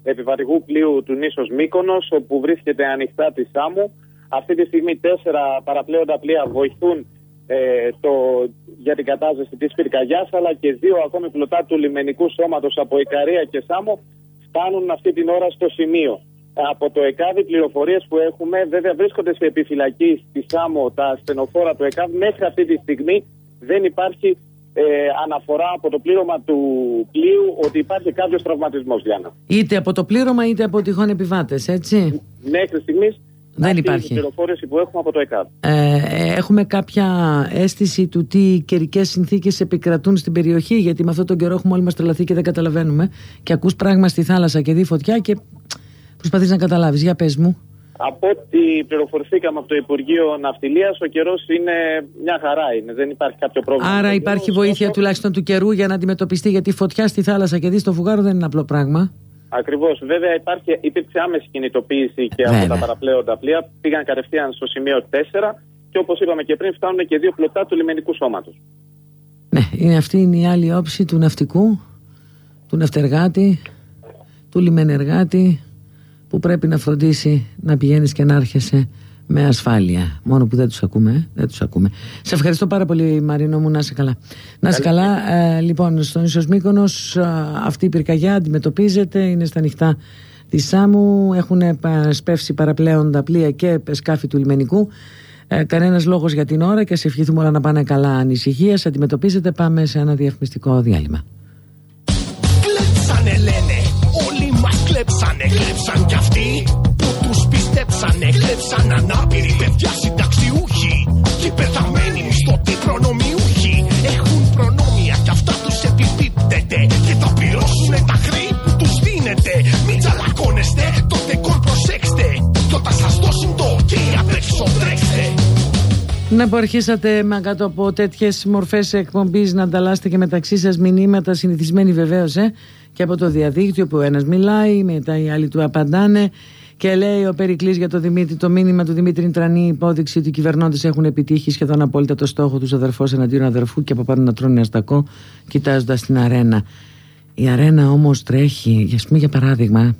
επιβατικού πλοίου του νήσος Μύκονος όπου βρίσκεται ανοιχτά τη Σάμου. Αυτή τη στιγμή τέσσερα παραπλέοντα πλοία βοηθούν ε, το, για την κατάσταση της πυρκαγιάς αλλά και δύο ακόμη πλωτά του λιμενικού σώματος από Ικαρία και Σάμο φτάνουν αυτή την ώρα στο σημείο. Από το ΕΚΑΒ οι πληροφορίες που έχουμε βέβαια βρίσκονται σε επιφυλακή στη Σάμο τα στενοφόρα του ΕΚΑΒ. Μέχρι αυτή τη στιγμή δεν υπάρχει ε, αναφορά από το πλήρωμα του πλοίου ότι υπάρχει κάποιος τραυματισμός, Διάννα. Είτε από το πλήρωμα είτε από τυχόν επιβάτες, έτσι; Μέχρι στιγμής Δεν Αυτή υπάρχει. Είναι η πληροφόρηση που έχουμε από το ΕΚΑΒ. Ε, έχουμε κάποια αίσθηση του τι καιρικές συνθήκες επικρατούν στην περιοχή γιατί με αυτόν τον καιρό έχουμε όλοι μας τρελαθεί και δεν καταλαβαίνουμε και ακούς πράγμα στη θάλασσα και δει φωτιά και προσπαθείς να καταλάβεις για πες μου Από ό,τι πληροφορηθήκαμε από το Υπουργείο Ναυτιλίας, ο καιρός είναι μια χαρά. Είναι. Δεν υπάρχει κάποιο πρόβλημα. Άρα υπάρχει βοήθεια τουλάχιστον του καιρού για να αντιμετωπιστεί γιατί φωτιά στη θάλασσα και δεις το φουγάρο δεν είναι απλό πράγμα Ακριβώς. Βέβαια, υπάρχει, υπήρξε άμεση κινητοποίηση και από Βέβαια. τα παραπλέοντα πλοία. Πήγαν κατευθείαν στο σημείο 4 και όπως είπαμε και πριν, φτάνουν και δύο πλωτά του λιμενικού σώματος. Ναι, είναι αυτή είναι η άλλη όψη του ναυτικού, του ναυτεργάτη, του λιμενεργάτη που πρέπει να φροντίσει να πηγαίνεις και να έρχεσαι με ασφάλεια. Μόνο που δεν τους ακούμε, ε, δεν τους ακούμε. Σε ευχαριστώ πάρα πολύ Μαρίνο μου, να είσαι καλά. Να είσαι καλά, ε, λοιπόν, στον Ίσος Μύκονος ε, αυτή η πυρκαγιά αντιμετωπίζεται, είναι στα νυχτά της Σάμου, έχουν πα- σπεύσει παραπλέον τα πλοία και σκάφη του λιμενικού. Ε, κανένας λόγος για την ώρα και σε ευχηθούμε όλα να πάνε καλά ανησυχία. Αντιμετωπίζετε, πάμε σε ένα διαφημιστικό διάλειμμα. Όλοι μας κλέψανε Κλέψαν κι αυτοί. Που τους πιστέψανε Κλέψαν ανάπηροι παιδιά συνταξιούχοι. Και πεθαμένοι μισθωτοί προνομιούχοι. Έχουν προνόμια κι αυτά τους επιπίπτεται. Και θα πληρώσουνε τα χρέη που τους δίνετε. Μην τσαλακώνεστε, το ντεκόρ προσέξτε. Κι όταν σας δώσουν το ok απ' έξω τρέξτε. Να που αρχίσατε με κάτω από τέτοιες μορφές εκπομπής να ανταλλάσσετε και μεταξύ σας μηνύματα, συνηθισμένοι βεβαίως, ε, και από το διαδίκτυο που ένας μιλάει, μετά οι άλλοι του απαντάνε. Και λέει ο Περικλής για το Δημήτρη, το μήνυμα του Δημήτρη Ιντρανή, η υπόδειξη ότι οι κυβερνώντες έχουν επιτύχει σχεδόν απόλυτα το στόχο τους αδερφός εναντίον αδερφού και από πάνω να τρώνε αστακό, κοιτάζοντας την αρένα. Η αρένα όμως τρέχει, για πούμε για παράδειγμα,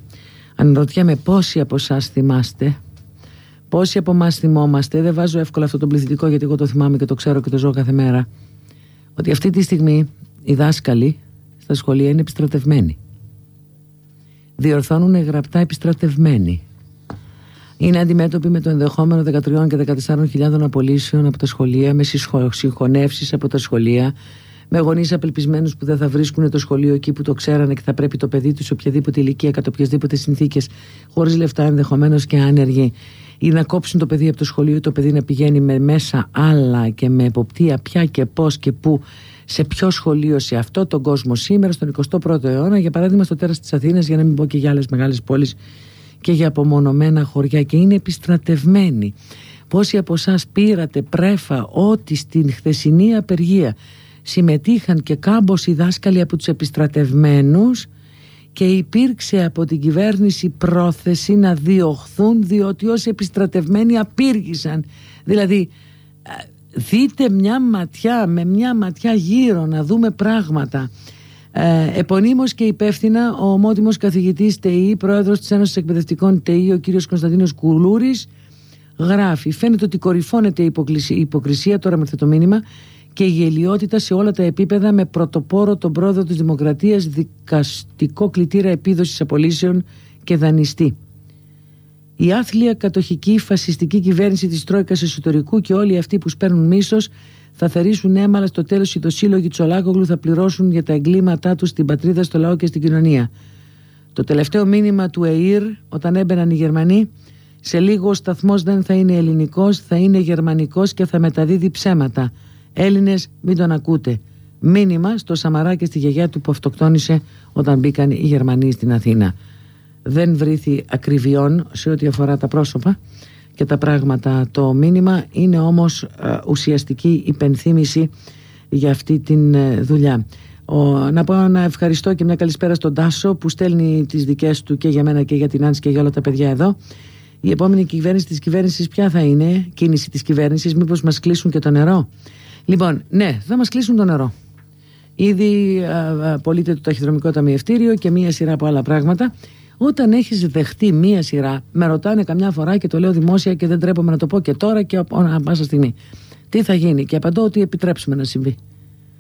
αναρωτιέμαι πόσοι από εσάς θυμάστε Πόσοι από εμάς θυμόμαστε, δεν βάζω εύκολα αυτό το πληθυντικό γιατί εγώ το θυμάμαι και το ξέρω και το ζω κάθε μέρα, ότι αυτή τη στιγμή οι δάσκαλοι στα σχολεία είναι επιστρατευμένοι. Διορθώνουν γραπτά επιστρατευμένοι. Είναι αντιμέτωποι με το ενδεχόμενο 13 και 14.000 απολύσεων από τα σχολεία, με συγχωνεύσεις από τα σχολεία, με γονείς απελπισμένους που δεν θα βρίσκουν το σχολείο εκεί που το ξέρανε και θα πρέπει το παιδί τους σε οποιαδήποτε ηλικία, κατά οποιασδήποτε συνθήκες, χωρίς λεφτά ενδεχομένως και άνεργοι, ή να κόψουν το παιδί από το σχολείο ή το παιδί να πηγαίνει με μέσα άλλα και με εποπτεία ποια και πώς και πού, σε ποιο σχολείο σε αυτό τον κόσμο σήμερα, στον 21ο αιώνα, για παράδειγμα στο τέρας της Αθήνας, για να μην πω και για άλλες μεγάλες πόλεις και για απομονωμένα χωριά και είναι επιστρατευμένοι. Πόσοι από εσάς πήρατε πρέφα ότι στην χθεσινή απεργία συμμετείχαν και κάμποσοι δάσκαλοι από τους επιστρατευμένους και υπήρξε από την κυβέρνηση πρόθεση να διωχθούν διότι όσοι επιστρατευμένοι απήργησαν. Δηλαδή ε, δείτε μια ματιά με μια ματιά γύρω να δούμε πράγματα. Ε, επωνύμως και υπεύθυνα ο ομότιμος καθηγητής ΤΕΗ, πρόεδρος της Ένωσης Εκπαιδευτικών ΤΕΗ, ο κύριος Κωνσταντίνος Κουλούρης, γράφει «Φαίνεται ότι κορυφώνεται η υποκλησία- η υποκρισία, τώρα με αυτό το μήνυμα, και η γελιότητα σε όλα τα επίπεδα με πρωτοπόρο τον πρόεδρο της Δημοκρατίας δικαστικό κλητήρα επίδοσης απολύσεων και δανειστή. Η άθλια κατοχική φασιστική κυβέρνηση της Τρόικας Εσωτερικού και όλοι αυτοί που σπέρνουν μίσος θα θερήσουν έμαλα στο τέλος οι δοσύλλογοι Τσολάκογλου θα πληρώσουν για τα εγκλήματά τους στην πατρίδα, στο λαό και στην κοινωνία. Το τελευταίο μήνυμα του ΕΙΡ όταν έμπαιναν οι Γερμανοί σε λίγο ο σταθμός δεν θα είναι ελληνικός, θα είναι γερμανικός και θα μεταδίδει ψέματα. Έλληνες μην τον ακούτε. Μήνυμα στο Σαμαρά και στη γιαγιά του που αυτοκτόνησε όταν μπήκαν οι Γερμανοί στην Αθήνα. Δεν βρήθη ακριβιών σε ό,τι αφορά τα πρόσωπα και τα πράγματα το μήνυμα είναι όμως ε, ουσιαστική υπενθύμηση για αυτή την ε, δουλειά. Ο, να πω να ευχαριστώ και μια καλησπέρα στον Τάσο που στέλνει τις δικές του και για μένα και για την Άνση και για όλα τα παιδιά εδώ. Η επόμενη κυβέρνηση της κυβέρνησης ποια θα είναι, κίνηση της κυβέρνησης, μήπως μας κλείσουν και το νερό; Λοιπόν, ναι, θα μας κλείσουν το νερό. Ήδη α, α, πωλείται το ταχυδρομικό ταμιευτήριο και μία σειρά από άλλα πράγματα. Όταν έχεις δεχτεί μία σειρά, με ρωτάνε καμιά φορά και το λέω δημόσια και δεν τρέπομαι να το πω και τώρα και ανά πάσα στιγμή. Τι θα γίνει, και απαντώ ότι επιτρέψουμε να συμβεί.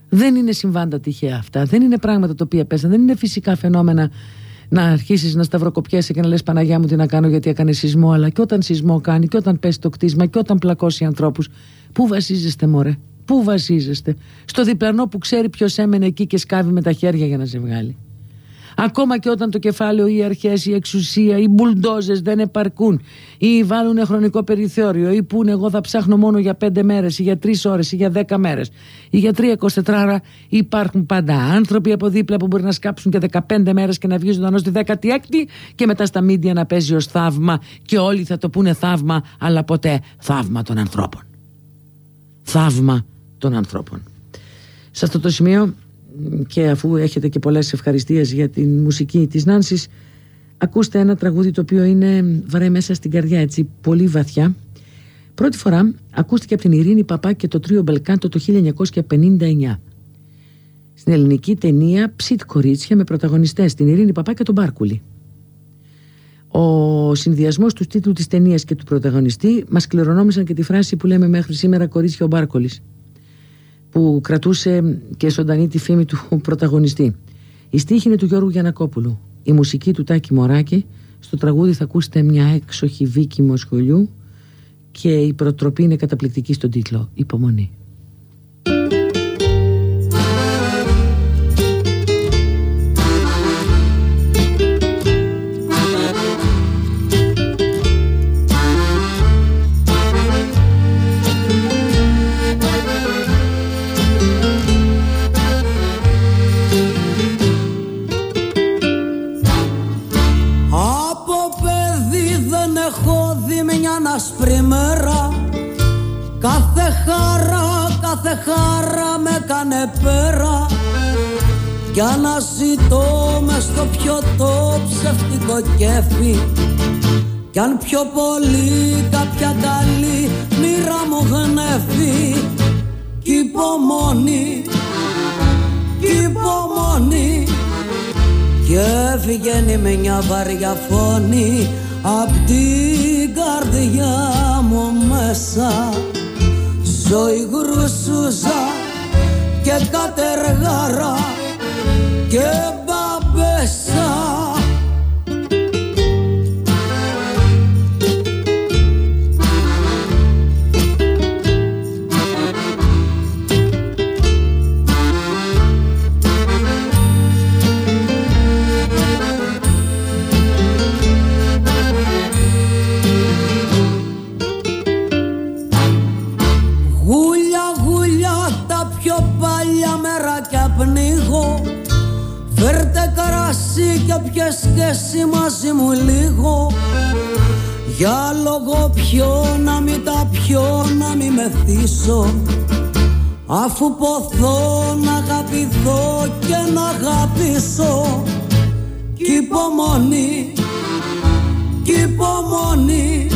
Δεν είναι συμβάντα τυχαία αυτά. Δεν είναι πράγματα τα οποία πέσαν. Δεν είναι φυσικά φαινόμενα να αρχίσεις να σταυροκοπιέσαι και να λες Παναγιά μου τι να κάνω γιατί έκανε σεισμό. Αλλά και όταν σεισμό κάνει, και όταν πέσει το κτίσμα, και όταν πλακώσει ανθρώπους. Πού βασίζεστε, Μωρέ, πού βασίζεστε; Στο διπλανό που ξέρει ποιος έμενε εκεί και σκάβει με τα χέρια για να σε βγάλει. Ακόμα και όταν το κεφάλαιο, οι αρχές, η εξουσία, οι μπουλντόζες δεν επαρκούν ή βάλουν χρονικό περιθώριο ή πούνε εγώ θα ψάχνω μόνο για πέντε μέρες ή για τρεις ώρες ή για δέκα μέρες ή για τρία 24 ώρα, υπάρχουν πάντα άνθρωποι από δίπλα που μπορεί να σκάψουν και 15 μέρες και να βγει ζωντανό στη 16η και μετά στα μίντια να παίζει ως θαύμα και όλοι θα το πούνε θαύμα, αλλά ποτέ θαύμα των ανθρώπων. Θαύμα των ανθρώπων. Σε αυτό το σημείο και αφού έχετε και πολλές ευχαριστίες για την μουσική της Νάνσης ακούστε ένα τραγούδι το οποίο είναι βαρέ μέσα στην καρδιά έτσι πολύ βαθιά. Πρώτη φορά ακούστηκε από την Ειρήνη Παπά και το τρίο Μπελκάντο το 1959 στην ελληνική ταινία Ψιτ Κορίτσια με πρωταγωνιστές την Ειρήνη Παπά και τον Μπάρκουλη. Ο συνδυασμός του τίτλου της ταινίας και του πρωταγωνιστή μας κληρονόμησαν και τη φράση που λέμε μέχρι σήμερα Κορίτσια ο Μπάρκολης που κρατούσε και ζωντανή τη φήμη του πρωταγωνιστή. Η στίχη είναι του Γιώργου Γιανακόπουλου. Η μουσική του Τάκη Μωράκη. Στο τραγούδι θα ακούσετε μια έξοχη βίκη μοσχολιού και η προτροπή είναι καταπληκτική στον τίτλο «Υπομονή». Κάθε χαρά με κάνε πέρα. Κι αναζητώ μες στο πιωτό ψευτικό κέφι. Κι αν πιο πολύ κάποια καλή μοίρα μου γνέφει. Κι υπομονή, κι υπομονή. Και βγαίνει με μια βαριά φωνή. Απ' την καρδιά μου μέσα Ζωή γρουσούζα και κατεργάρα και μπαμπέσα και σχέση μαζί μου λίγο. Για λόγο ποιο να μην τα πιω να μην μεθύσω Αφού ποθώ να αγαπηθώ και να αγαπήσω. Κι υπομονή, κι υπομονή.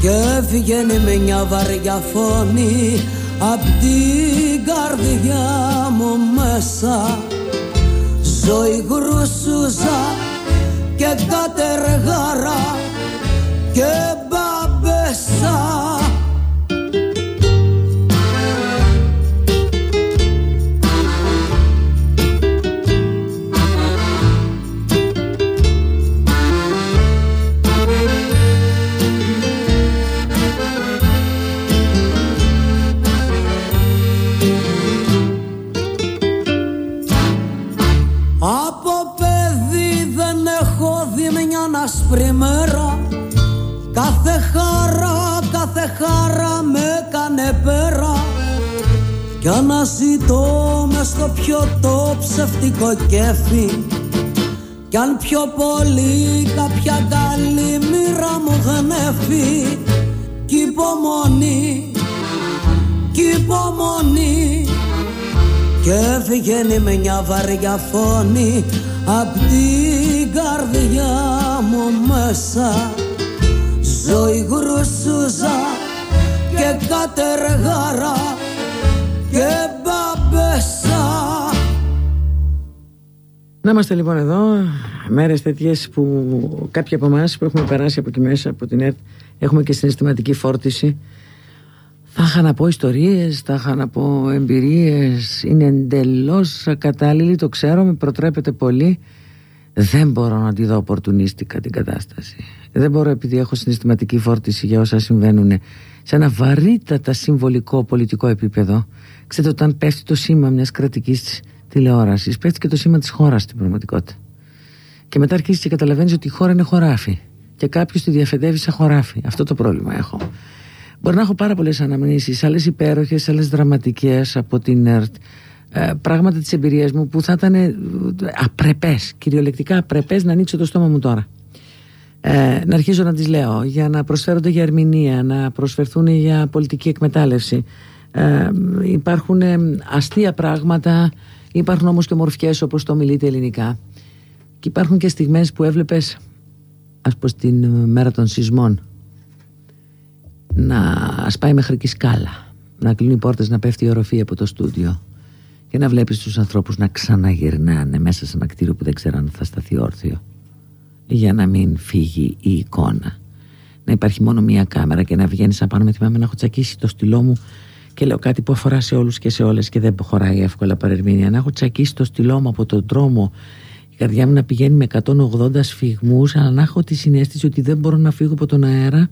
Και βγαίνει με μια βαριά φωνή Απ' την καρδιά μου μέσα ζωή γρουσούζα και κατεργάρα και μπαμπέσα χαρά με κάνε πέρα. Κι αναζητώ μες στο πιωτό ψευτικό κέφι. Κι αν πιο πολύ κάποια καλή μοίρα μου γνέφει Κι υπομονή, κι υπομονή. Και βγαίνει με μια βαριά φωνή Απ' την καρδιά μου μέσα. Ζωή γρουσούζα και κατεργάρα και μπαμπέσα. Να είμαστε λοιπόν εδώ μέρες τέτοιες που κάποιοι από εμάς που έχουμε περάσει από εκεί μέσα από την ΕΡΤ έχουμε και συναισθηματική φόρτιση. Θα είχα να πω ιστορίες, θα είχα να πω εμπειρίες. Είναι εντελώς κατάλληλη, το ξέρω, με προτρέπεται πολύ Δεν μπορώ να τη δω οπορτουνίστικα την κατάσταση Δεν μπορώ επειδή έχω συναισθηματική φόρτιση για όσα συμβαίνουν Σε ένα βαρύτατα συμβολικό πολιτικό επίπεδο Ξέρετε όταν πέφτει το σήμα μιας κρατικής τηλεόρασης, πέφτει και το σήμα της χώρας στην πραγματικότητα. Και μετά αρχίζεις και καταλαβαίνεις ότι η χώρα είναι χωράφι. Και κάποιος τη διαφεντεύει σαν χωράφι. Αυτό το πρόβλημα έχω. Μπορεί να έχω πάρα πολλές αναμνήσεις, άλλες υπέροχες, άλλες δραματικές από την ΕΡΤ. Ε, πράγματα της εμπειρίας μου που θα ήταν ε, απρεπές, κυριολεκτικά απρεπές να ανοίξω το στόμα μου τώρα. Ε, να αρχίζω να τις λέω για να προσφέρονται για ερμηνεία, να προσφερθούν για πολιτική εκμετάλλευση. Ε, υπάρχουν ε, αστεία πράγματα, υπάρχουν όμως και μορφιές όπως το μιλείτε ελληνικά. Και υπάρχουν και στιγμές που έβλεπες, ας πω στην μέρα των σεισμών, να σπάει μέχρι και σκάλα, να κλείνουν οι πόρτες, να πέφτει η οροφή από το στούντιο και να βλέπεις τους ανθρώπους να ξαναγυρνάνε μέσα σε ένα κτίριο που δεν ξέρω αν θα σταθεί όρθιο για να μην φύγει η εικόνα. Να υπάρχει μόνο μία κάμερα και να βγαίνεις απάνω. Με θυμάμαι να έχω τσακίσει το στυλό μου και λέω κάτι που αφορά σε όλους και σε όλες και δεν χωράει εύκολα παρερμήνια. Να έχω τσακίσει το στυλό μου από τον δρόμο, η καρδιά μου να πηγαίνει με 180 σφιγμούς, αλλά να έχω τη συνέστηση ότι δεν μπορώ να φύγω από τον αέρα,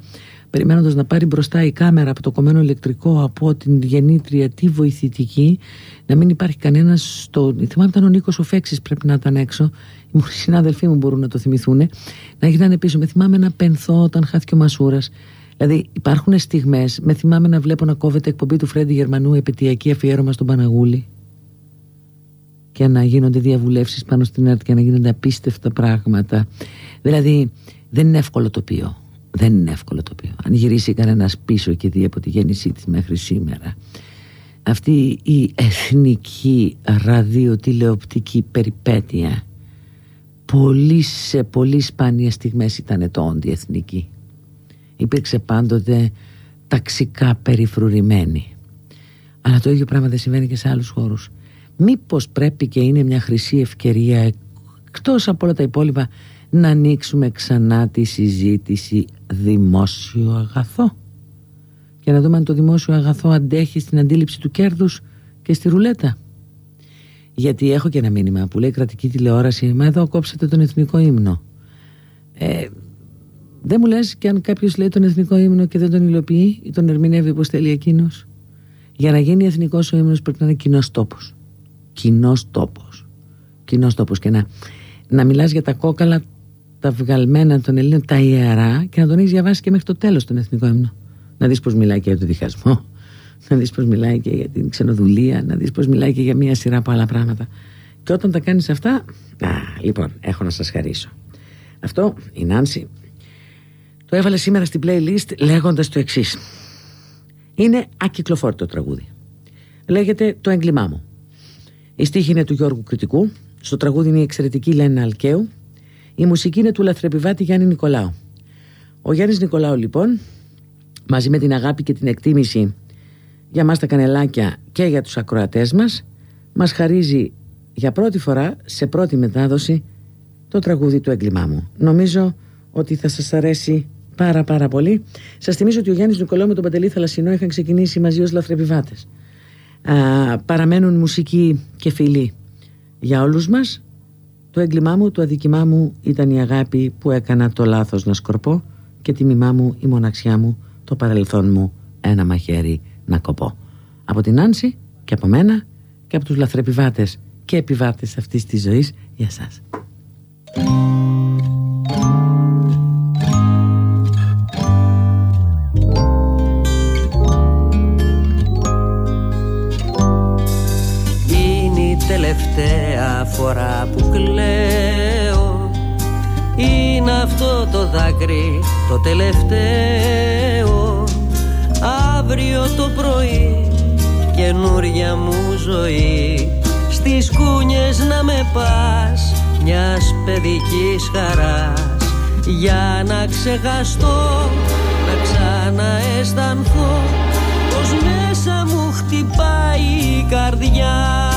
περιμένοντας να πάρει μπροστά η κάμερα από το κομμένο ηλεκτρικό από την γεννήτρια, τη βοηθητική, να μην υπάρχει κανένας στο. Θυμάμαι ήταν ο Νίκος ο πρέπει να ήταν έξω οι συνάδελφοί μου μπορούν να το θυμηθούν, να γυρνάνε πίσω. Με θυμάμαι να πενθώ όταν χάθηκε ο Μασούρας. Δηλαδή υπάρχουν στιγμές, με θυμάμαι να βλέπω να κόβεται εκπομπή του Φρέντι Γερμανού επαιτειακή αφιέρωμα στον Παναγούλη και να γίνονται διαβουλεύσεις πάνω στην ΕΡΤ και να γίνονται απίστευτα πράγματα. Δηλαδή δεν είναι εύκολο τοπίο. Δεν είναι εύκολο τοπίο. Αν γυρίσει κανένας πίσω και δει από τη γέννησή της μέχρι σήμερα αυτή η εθνική ραδιοτηλεοπτική περιπέτεια πολύ σε πολύ σπάνιες στιγμές ήταν το όντι εθνική. Υπήρξε πάντοτε ταξικά περιφρουρημένη. Αλλά το ίδιο πράγμα δεν συμβαίνει και σε άλλους χώρους. Μήπως πρέπει και είναι μια χρυσή ευκαιρία εκτός από όλα τα υπόλοιπα να ανοίξουμε ξανά τη συζήτηση δημόσιο αγαθό. Και να δούμε αν το δημόσιο αγαθό αντέχει στην αντίληψη του κέρδους και στη ρουλέτα. Γιατί έχω και ένα μήνυμα που λέει κρατική τηλεόραση Μα εδώ κόψατε τον εθνικό ύμνο ε, Δεν μου λες και αν κάποιος λέει τον εθνικό ύμνο Και δεν τον υλοποιεί ή τον ερμηνεύει όπως θέλει εκείνος. Για να γίνει εθνικός ο ύμνος πρέπει να είναι κοινός τόπος. Κοινός τόπος. Κοινός τόπος. Και να, να μιλάς για τα κόκαλα Τα βγαλμένα των Ελλήνων Τα ιερά και να τον έχεις διαβάσει και μέχρι το τέλος τον εθνικό ύμνο Να δεις πως μιλάει και για το διχασμό να δεις πως μιλάει και για την ξενοδουλία, να δεις πως μιλάει και για μια σειρά από άλλα πράγματα. Και όταν τα κάνεις αυτά, α, λοιπόν, έχω να σας χαρίσω. Αυτό η Νάνση το έβαλε σήμερα στην playlist λέγοντας το εξής. Είναι ακυκλοφόρητο τραγούδι. Λέγεται «Το έγκλημά μου». Η στίχη είναι του Γιώργου Κριτικού, στο τραγούδι είναι η εξαιρετική Λένα Αλκαίου, η μουσική είναι του λαθρεπιβάτη Γιάννη Νικολάου. Ο Γιάννης Νικολάου λοιπόν, μαζί με την αγάπη και την εκτίμηση για μας τα κανελάκια και για τους ακροατές μας μας χαρίζει για πρώτη φορά σε πρώτη μετάδοση το τραγούδι του έγκλημά μου. Νομίζω ότι θα σας αρέσει πάρα πάρα πολύ. Σας θυμίζω ότι ο Γιάννης Νικολάου με τον Παντελή Θαλασσινό είχαν ξεκινήσει μαζί ως λαθρεπιβάτες. Α, παραμένουν μουσικοί και φίλοι για όλους μας. Το έγκλημά μου, το αδικημά μου ήταν η αγάπη που έκανα το λάθος να σκορπώ και τιμημά μου, η μοναξιά μου, το παρελθόν μου, ένα μαχαίρι να κοπώ. Από την Άνση και από μένα και από τους λαθρεπιβάτες και επιβάτες αυτής της ζωής για σας. Φορά που κλαίω. Είναι αυτό το δάκρυ το τελευταίο. Αύριο το πρωί καινούρια μου ζωή. Στις κούνιες να με πας μιας παιδικής χαράς. Για να ξεχαστώ να ξανααισθανθώ πως μέσα μου χτυπάει η καρδιά